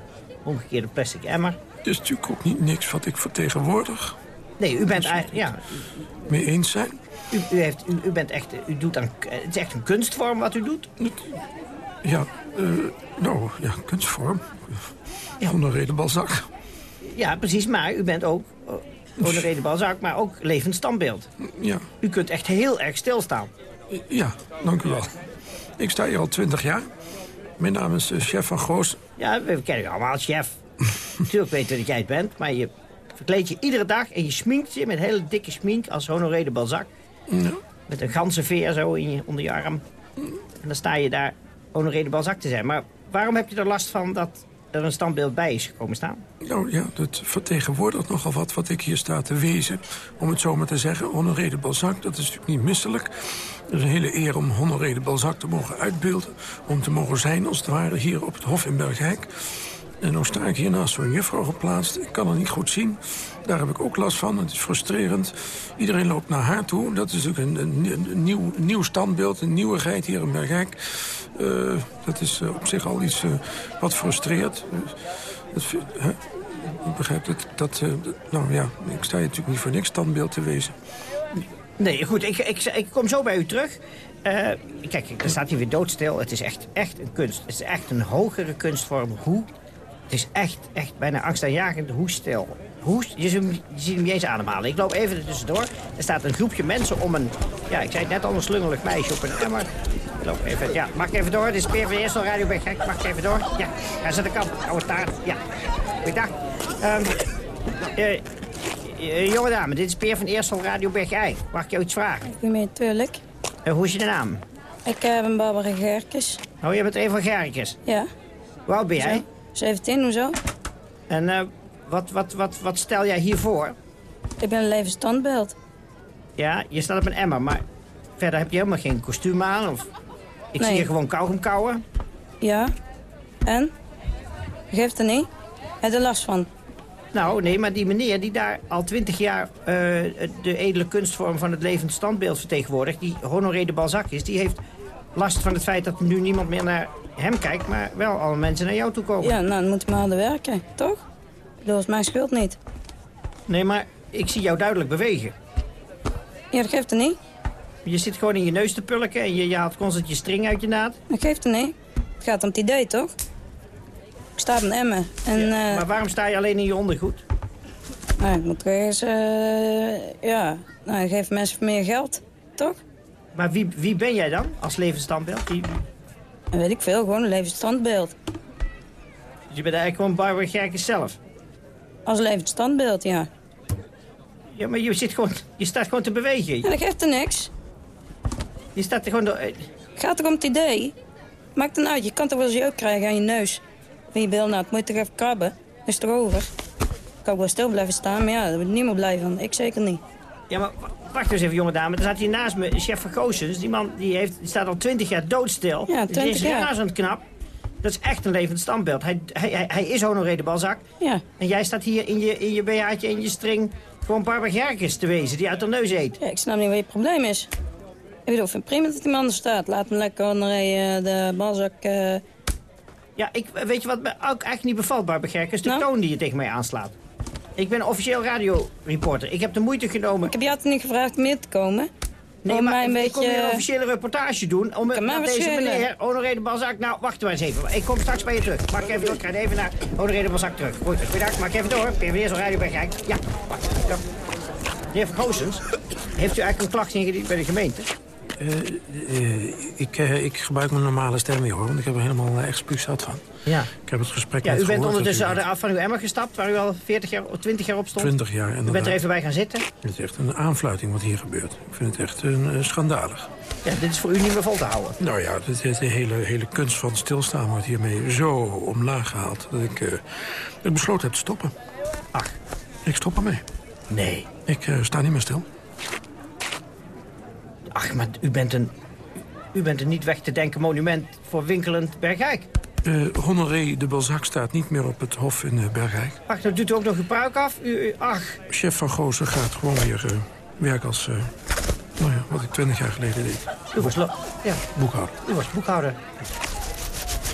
omgekeerde plastic emmer.
Het is natuurlijk ook niet niks wat ik vertegenwoordig.
Nee, u bent eigenlijk, ja,
Mee eens zijn?
u, u, heeft, u, u bent echt, u doet aan, het is echt een kunstvorm wat u doet.
Ja, eh, nou, ja, kunstvorm. Honoré de Balzac.
Ja, precies, maar u bent ook, Honoré de Balzac, maar ook levend standbeeld.
Ja,
U kunt echt heel erg stilstaan.
ja, dank u wel. Ik sta hier al twintig jaar. Mijn naam is eh, chef van Goos.
Ja, we kennen u allemaal als chef. Natuurlijk weten we dat jij het bent, maar je verkleed je iedere dag en je sminkt je met hele dikke smink als Honoré de Balzac.
Ja.
Met een ganzenveer zo in je, onder je arm. En dan sta je daar Honoré de Balzac te zijn. Maar waarom heb je er last van dat er een standbeeld bij is gekomen staan?
Nou ja, dat vertegenwoordigt nogal wat wat ik hier sta te wezen. Om het zo maar te zeggen, Honoré de Balzac, dat is natuurlijk niet misselijk. Het is een hele eer om Honoré de Balzac te mogen uitbeelden. Om te mogen zijn, als het ware, hier op het Hof in Bergijk. En nu sta ik hier naast zo'n juffrouw geplaatst. Ik kan het niet goed zien. Daar heb ik ook last van. Het is frustrerend. Iedereen loopt naar haar toe. Dat is natuurlijk een, een, nieuw, nieuw standbeeld, een nieuwigheid hier in Bergijk. Eh, dat is eh, op zich al iets eh, wat frustreert. Dat? Ik begrijp dat, dat, Nou ja, ik sta hier natuurlijk niet voor niks standbeeld te wezen.
Nee, goed, ik, ik, ik kom zo bij u terug. Kijk, er staat hier weer doodstil. Het is echt, echt een kunst. Het is echt een hogere kunstvorm. Hoe? Het is echt, echt bijna angstaanjagend hoe stil. Hoe, je, ziet hem, je ziet hem niet eens ademhalen. Ik loop even er tussendoor. Er staat een groepje mensen om een... Ja, ik zei het net al, een slungelig meisje op een emmer. Ik loop even... Ja, mag ik even door? Dit is Peer van Eersel, Radio Bergijk. Mag ik even door? Ja, ga ze de kant. Oude taart. Ja. Goeiedag. Eh, jonge dame, dit is Peer van Eersel, Radio Bergijk. Mag ik jou iets vragen?
Natuurlijk.
Eh, hoe is je naam?
Ik heb een Barbara Gerkes.
Oh, je bent een van Gerkes.
Ja.
Hoe oud ben jij?
17, hoezo?
En eh, wat, wat, wat, wat stel jij hiervoor?
Ik ben een levend standbeeld.
Ja, je staat op een emmer, maar verder heb je helemaal geen kostuum aan? Of... Ik
Nee.
zie je gewoon kauwgom kauwen.
Ja. En? Geeft er niet? Heb je er last van?
Nou, nee, maar die meneer die daar al twintig jaar eh, de edele kunstvorm van het levend standbeeld vertegenwoordigt... die Honoré de Balzac is, die heeft last van het feit dat nu niemand meer naar hem kijkt... maar wel alle mensen naar jou toe komen.
Ja, nou, dan moet je maar harder werken, toch? Dat is mijn schuld niet.
Nee, maar ik zie jou duidelijk bewegen.
Ja, dat geeft er niet.
Je zit gewoon in je neus te pulken en je, je haalt constant je string uit je naad.
Dat geeft er niet. Het gaat om het idee, toch? Ik sta op een emmer. En,
Ja,
eh,
maar waarom sta je alleen in je ondergoed?
nou, ik moet eens... eh, ja, nou, geef mensen meer geld, toch?
Maar wie, wie ben jij dan als levend standbeeld? Wie,
Weet ik veel, gewoon een levend standbeeld.
dus je bent eigenlijk gewoon Barbara Gerkes zelf.
Als levend standbeeld, ja.
Ja, maar je, zit gewoon, je staat gewoon te bewegen.
Ja, dat geeft er niks.
Je staat er gewoon... Door, eh,
Het gaat toch om het idee? Maakt het nou uit, je kan toch wel eens jeuk krijgen aan je neus. Van je nou, het moet je toch even krabben. Is over? Ik kan ook wel stil blijven staan, maar ja, daar wordt niemand blij van. Ik zeker niet.
ja, maar wacht eens even, jonge dame. Er staat hier naast me chef van Goossens. Die man die heeft, die staat al twintig jaar doodstil.
Ja,
Die
20
is
jaar.
razend knap. Dat is echt een levend standbeeld. Hij, hij, hij, is Honoré de Balzac.
Ja.
En jij staat hier in je, in je BH'tje en je string... gewoon Barbara Gerkes te wezen, die uit de neus eet.
Ja, ik snap niet wat je probleem is. Ik bedoel, ik vind het prima dat die man er staat. Laat me lekker Honoré eh, de Balzac... eh,
Ja, ik, weet je wat me ook eigenlijk niet bevalt, Barbara Gerkes?
Nou?
De toon die je tegen mij aanslaat. Ik ben officieel radioreporter. Ik heb de moeite genomen...
Ik heb jou toch niet gevraagd mee te komen?
Nee,
Om
maar
een
ik kom hier
beetje-
een officiële reportage doen. Om met deze meneer, Honoré de Balzac... Nou, wacht maar eens even. Ik kom straks bij je terug. Maak even door. Ik ga even naar Honoré de Balzac terug. Goed, goeiedag. Maak even door. PvdA zal Radio Bergijk. Ja, wacht. Ja. Meneer Vergoosens, heeft u eigenlijk een klacht ingediend bij de gemeente?
Eh, eh, ik, eh, ik gebruik mijn normale stem weer, hoor. Want ik heb er helemaal echt spuugzat van.
Ja.
Ik heb het gesprek
Ja, u bent
gehoord
ondertussen af van uw emmer gestapt... waar u al 40 jaar, 20 jaar op stond.
20 jaar,
U bent er even bij gaan zitten.
Het is echt een aanfluiting wat hier gebeurt. Ik vind het echt een, schandalig.
Ja, dit is voor u niet meer vol te houden.
Nou ja, de, hele, hele kunst van stilstaan wordt hiermee zo omlaag gehaald... dat ik, ik besloten heb te stoppen.
Ach.
Ik stop ermee.
Nee.
Ik sta niet meer stil.
Ach, maar u bent een... U bent een niet weg te denken monument voor winkelend Bergijk.
Eh Honoré de Balzac staat niet meer op het hof in eh, Bergijk.
Ach, dan doet u ook nog uw pruik af. U, u- ach,
Chef van Goosen gaat gewoon weer eh, werken als... eh, nou ja, wat ik 20 jaar geleden deed.
u was, ja,
Boekhouder.
u was boekhouder.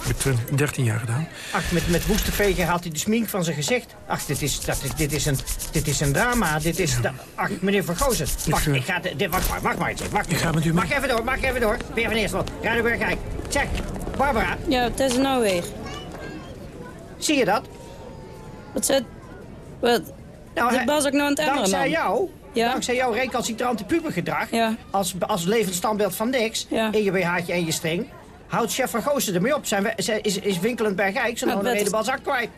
Ik heb 20 13 jaar gedaan.
Ach, met, met woestenvegen haalt hij de smink van zijn gezicht. Ach, dit is, dat is, dit is, een, dit is een drama. Dit is... ach, meneer Van Goosen. Wacht, ik ga... Dit, wacht maar, wacht maar eens. Wacht,
Ik ga met u mee.
Mag even door, mag even door. Peer van Eerstel, Radio Bergijk. Check. Barbara,
Ja, wat is er nou weer?
zie je dat?
Wat zit... Wat?
Nou,
Zit
hij-
Balzac nou aan het emmeren,
Dankzij
man?
jou,
Ja.
dankzij jouw recalcitrante pubergedrag...
Ja.
Als, als levend standbeeld van niks...
Ja.
in je BH'tje en je string... houdt chef van Goosen ermee op. Zijn, we- zijn- is, is winkelend Bergijk zijn
Nou,
honoré
dat
de balzak kwijt.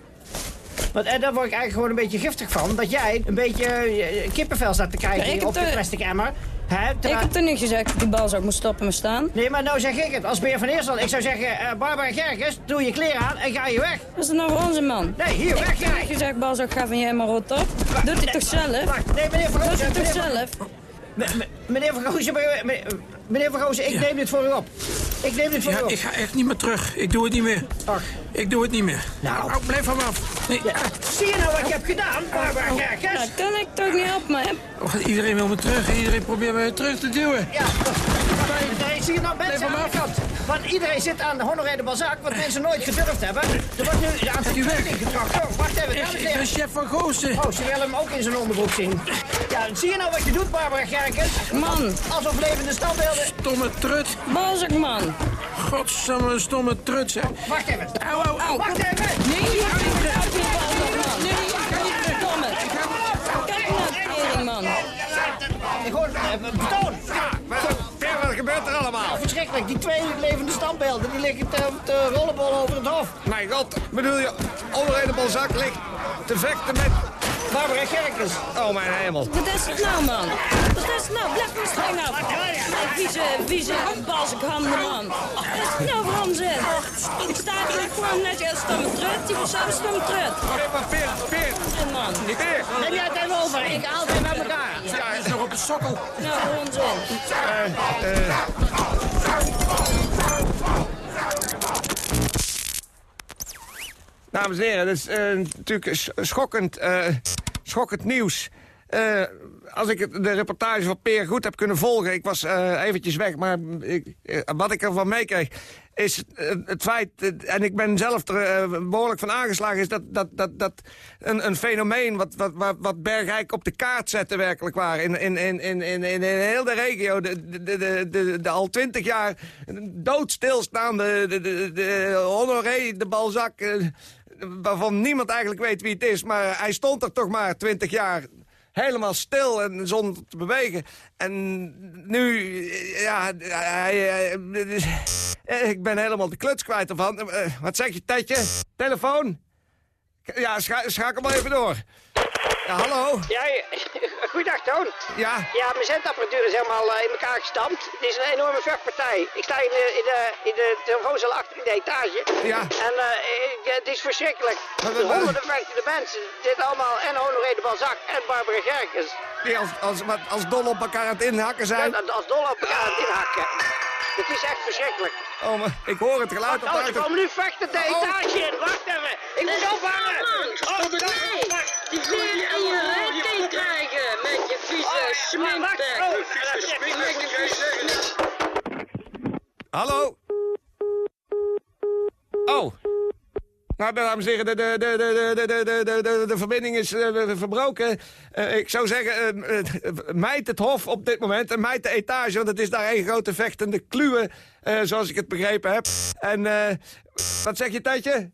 Want, en daar word ik eigenlijk gewoon een beetje giftig van. Dat jij een beetje eh, kippenvel staat te
Ja,
kijken
ik heb
op
de-
plastic emmer.
Ik heb toch niet gezegd dat die Balzac moest stoppen met staan?
Nee, maar nou zeg ik het. Als beer van Eersel. Ik zou zeggen, eh, Barbara Gerkes, doe je kleren aan en ga je weg.
Wat is dat nou voor onze man?
Nee, hier, weg
Ik heb
jij.
niet gezegd, Balzac, ga van jij maar rot op. Doet hij toch zelf?
Wacht, nee, meneer Van
Doet hij toch zelf?
Me- me- Meneer Van Goosen, meneer, Van Goosen, ik neem dit voor u op. Ik neem dit voor u
Ja,
op.
ik ga echt niet meer terug. Ik doe het niet meer.
Ach.
Ik doe het niet meer.
Nou.
Blijf van me af. Nee.
Ja, zie je nou wat ik heb gedaan, Barbara
Dat
Gerkes?
kan ik toch niet op, man.
Oh, iedereen wil me terug. Iedereen probeert me terug te duwen.
Ja, nee, zie je nou mensen
Blijf
aan
maar
de kant. Want iedereen zit aan de Honoré de Balzac, wat mensen nooit gedurfd hebben. Er wordt nu aan het
weg.
ingetrapt. Oh, wacht even,
Ik,
dames en heren.
chef van Goosen.
Oh, ze willen hem ook in zijn onderbroek zien. Ja, zie je nou wat je doet, Barbara Gerkes?
Man,
Alsof levende standbeelden...
Stomme trut.
Balzac, man.
Godsamme stomme trut, zeg.
Wacht even.
Au, au, au.
Wacht even.
Nee, je gaat niet uit die Balzac, man. Nee, kom het. Kijk naar tering, man.
Ik hoor eh, betoon.
Per, wat gebeurt er allemaal?
Verschrikkelijk, die twee levende standbeelden die liggen te, te rollenbollen over het hof.
Mijn god, bedoel je, Honoré de Balzac ligt te vechten met...
Barbara Gerkes.
Oh, mijn hemel.
Wat is het nou, man? Wat is het nou? Blijf me streng af. Vieze, vieze Balzac handen, man. Wat is het nou voor onzin? Ik sta hier gewoon net als stomme trut. Die was zelf stomme trut.
Peer, maar Peer, Peer,
Onzin, man.
Peer.
Neem jij het even over, ik haal het uit elkaar.
Ja, hij is nog op de sokkel.
Nou, voor onzin.
Dames en heren, dat is eh, natuurlijk sch- schokkend, eh, schokkend nieuws. Eh, als ik de reportage van Peer goed heb kunnen volgen... ik was eventjes weg, maar ik, wat ik ervan meekreeg... is het feit, en ik ben zelf er eh, behoorlijk van aangeslagen... is dat, dat, dat, dat een, een fenomeen wat, wat, wat, Bergijk op de kaart zette werkelijk waar... in, in, in, in, in, in heel de regio, de, de, de, de, de al twintig jaar doodstilstaande... de, de, de Honoré, de Balzac... waarvan niemand eigenlijk weet wie het is. Maar hij stond er toch maar twintig jaar helemaal stil en zonder te bewegen. En nu, ja, hij, eh, ik ben helemaal de kluts kwijt ervan. Eh, Wat zeg je, Tetje? Telefoon? Ja, scha schakel maar even door. Ja, hallo?
Ja, goeiedag Toon.
Ja,
Ja, mijn zendapparatuur is helemaal eh, in elkaar gestampt. Het is een enorme vechtpartij. Ik sta in de, in de, in de telefoonzaal achter in de etage.
Ja.
En eh, ik- het is verschrikkelijk.
Maar
Honderden vechtende mensen. Dit allemaal en Honoré de Balzac en Barbara Gerkes.
die als, als, wat- als dol op elkaar aan het inhakken zijn.
En als dol op elkaar aan het inhakken. Het is echt verschrikkelijk.
Oh, maar ik hoor het geluid op
Oh,
de
ze komen nu vechten de
Oh.
etage in. Wacht even. Ik moet ophangen. Oh,
Nee, die wil je in je krijgen met je vieze sminktek.
Hallo? Oh. Nou, dames en heren, de, de, de, de, de, de, de, de, de, de verbinding is eh, verbroken. Eh, ik zou zeggen, uh, mijt het hof op dit moment en mijt de etage... want het is daar één grote vechtende kluwe, eh, zoals ik het begrepen heb. En eh, wat zeg je, Tijdje?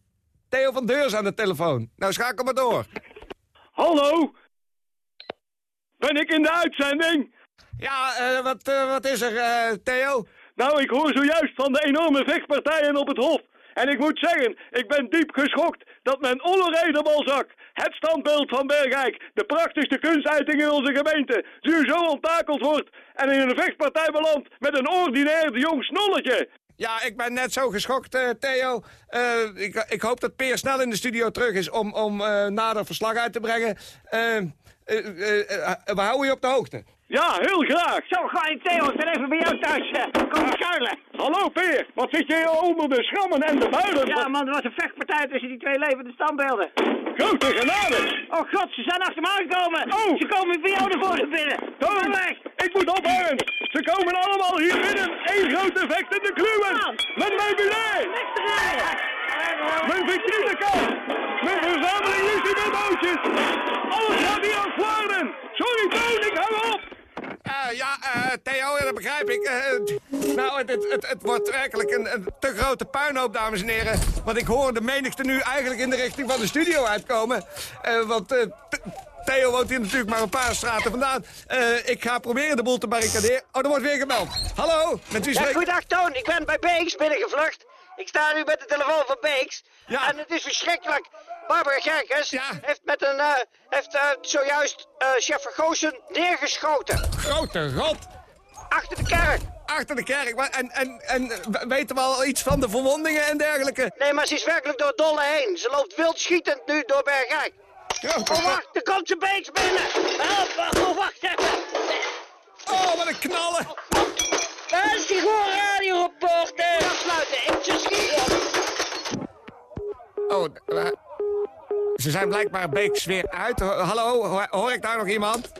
Theo van Deurs aan de telefoon. Nou, schakel maar door.
Hallo? Ben ik in de uitzending?
Ja, eh, wat, eh, wat is er, eh, Theo?
Nou, ik hoor zojuist van de enorme vechtpartijen op het Hof. En ik moet zeggen, ik ben diep geschokt dat men Balzac, het standbeeld van Bergijk, de prachtigste kunstuiting in onze gemeente, nu zo onttakeld wordt en in een vechtpartij belandt met een ordinair jong snolletje.
Ja, ik ben net zo geschokt, eh, Theo. Eh, ik, ik hoop dat Peer snel in de studio terug is om, om eh, nader verslag uit te brengen. We houden je op de hoogte.
Ja, heel graag.
Zo, ga je Theo, ik ben even bij jou thuis. Kom schuilen.
Hallo Peer, wat zit je hier onder de schrammen en de builen?
Ja, man, er was een vechtpartij tussen die twee levende standbeelden.
Grote genade.
Oh god, ze zijn achter me aangekomen.
Oh.
Ze komen bij jou naar voren binnen.
Toon,
weg.
ik moet ophangen. Ze komen allemaal hier binnen. Eén grote vechtende kluwen. Met mijn bilet. Mijn vitrинekaart. Mijn verzameling lucimebootjes. Alles gaat hier aan. Sorry Toon, ik hou op.
Eh, ja, eh, Theo, ja, dat begrijp ik. Eh, nou, het, het, het, het wordt werkelijk een, een te grote puinhoop, dames en heren. Want ik hoor de menigte nu eigenlijk in de richting van de studio uitkomen. Want Th- Theo woont hier natuurlijk maar een paar straten vandaan. Ik ga proberen de boel te barricaderen. Oh, er wordt weer gebeld. Hallo, met wie
Ja,
spreek
goedendag Toon, ik ben bij Beeks binnengevlucht. Ik sta nu met de telefoon van Beeks.
Ja.
En het is verschrikkelijk. Barbara Gerkes heeft, met een, eh, heeft eh, zojuist eh, chef Vergoosen neergeschoten.
Grote god.
Achter de kerk.
Achter de kerk. Maar- En, en, en weten we al iets van de verwondingen en dergelijke?
Nee, maar ze is werkelijk door Dolle heen. Ze loopt wild schietend nu door Bergijk. Oh, wacht, er komt ze Beeks binnen. Help, wacht, oh, wacht even.
Oh, wat een knallen.
Waar is die gewoon radioreporter?
Afsluiten, ik ze schieten.
Oh, ze zijn blijkbaar Beeks weer uit. Hallo, hoor, ik daar nog iemand?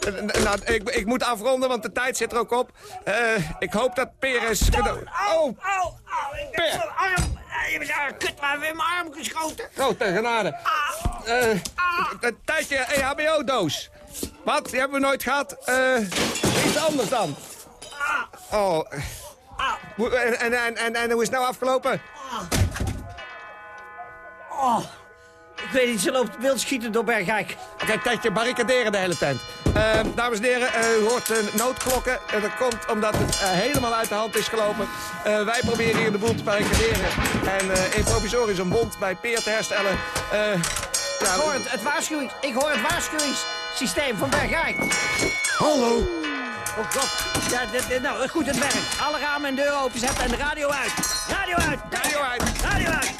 Eh, Nou, ik, ik moet afronden, want de tijd zit er ook op. Eh, ik hoop dat Peres... Oh,
Au, au, ik ben zo'n arm. Je bent ah, kut, maar weer mijn arm geschoten.
grote genade. Eh, Een tijdje EHBO-doos. Wat? Die hebben we nooit gehad. Eh, iets anders dan. Oh. Hoe- En, en, en, en, en hoe is het nou afgelopen?
Oh, ik weet niet, ze loopt wild schieten door Bergijk.
Oké, tijdje barricaderen de hele tent. Eh, dames en heren, eh, u hoort uh, noodklokken. En dat komt omdat het eh, helemaal uit de hand is gelopen. Eh, wij proberen hier de boel te barricaderen. En eh in provisorisch een bond bij Peer te herstellen. Eh,
Ik hoor het, het waarschuwings, ik hoor het waarschuwingssysteem van Bergijk.
Hallo.
Oh god. Ja, dit, dit- nou, goed, het werkt. Alle ramen en deuren openzetten en de radio uit. Radio uit.
Radio uit.
Radio uit.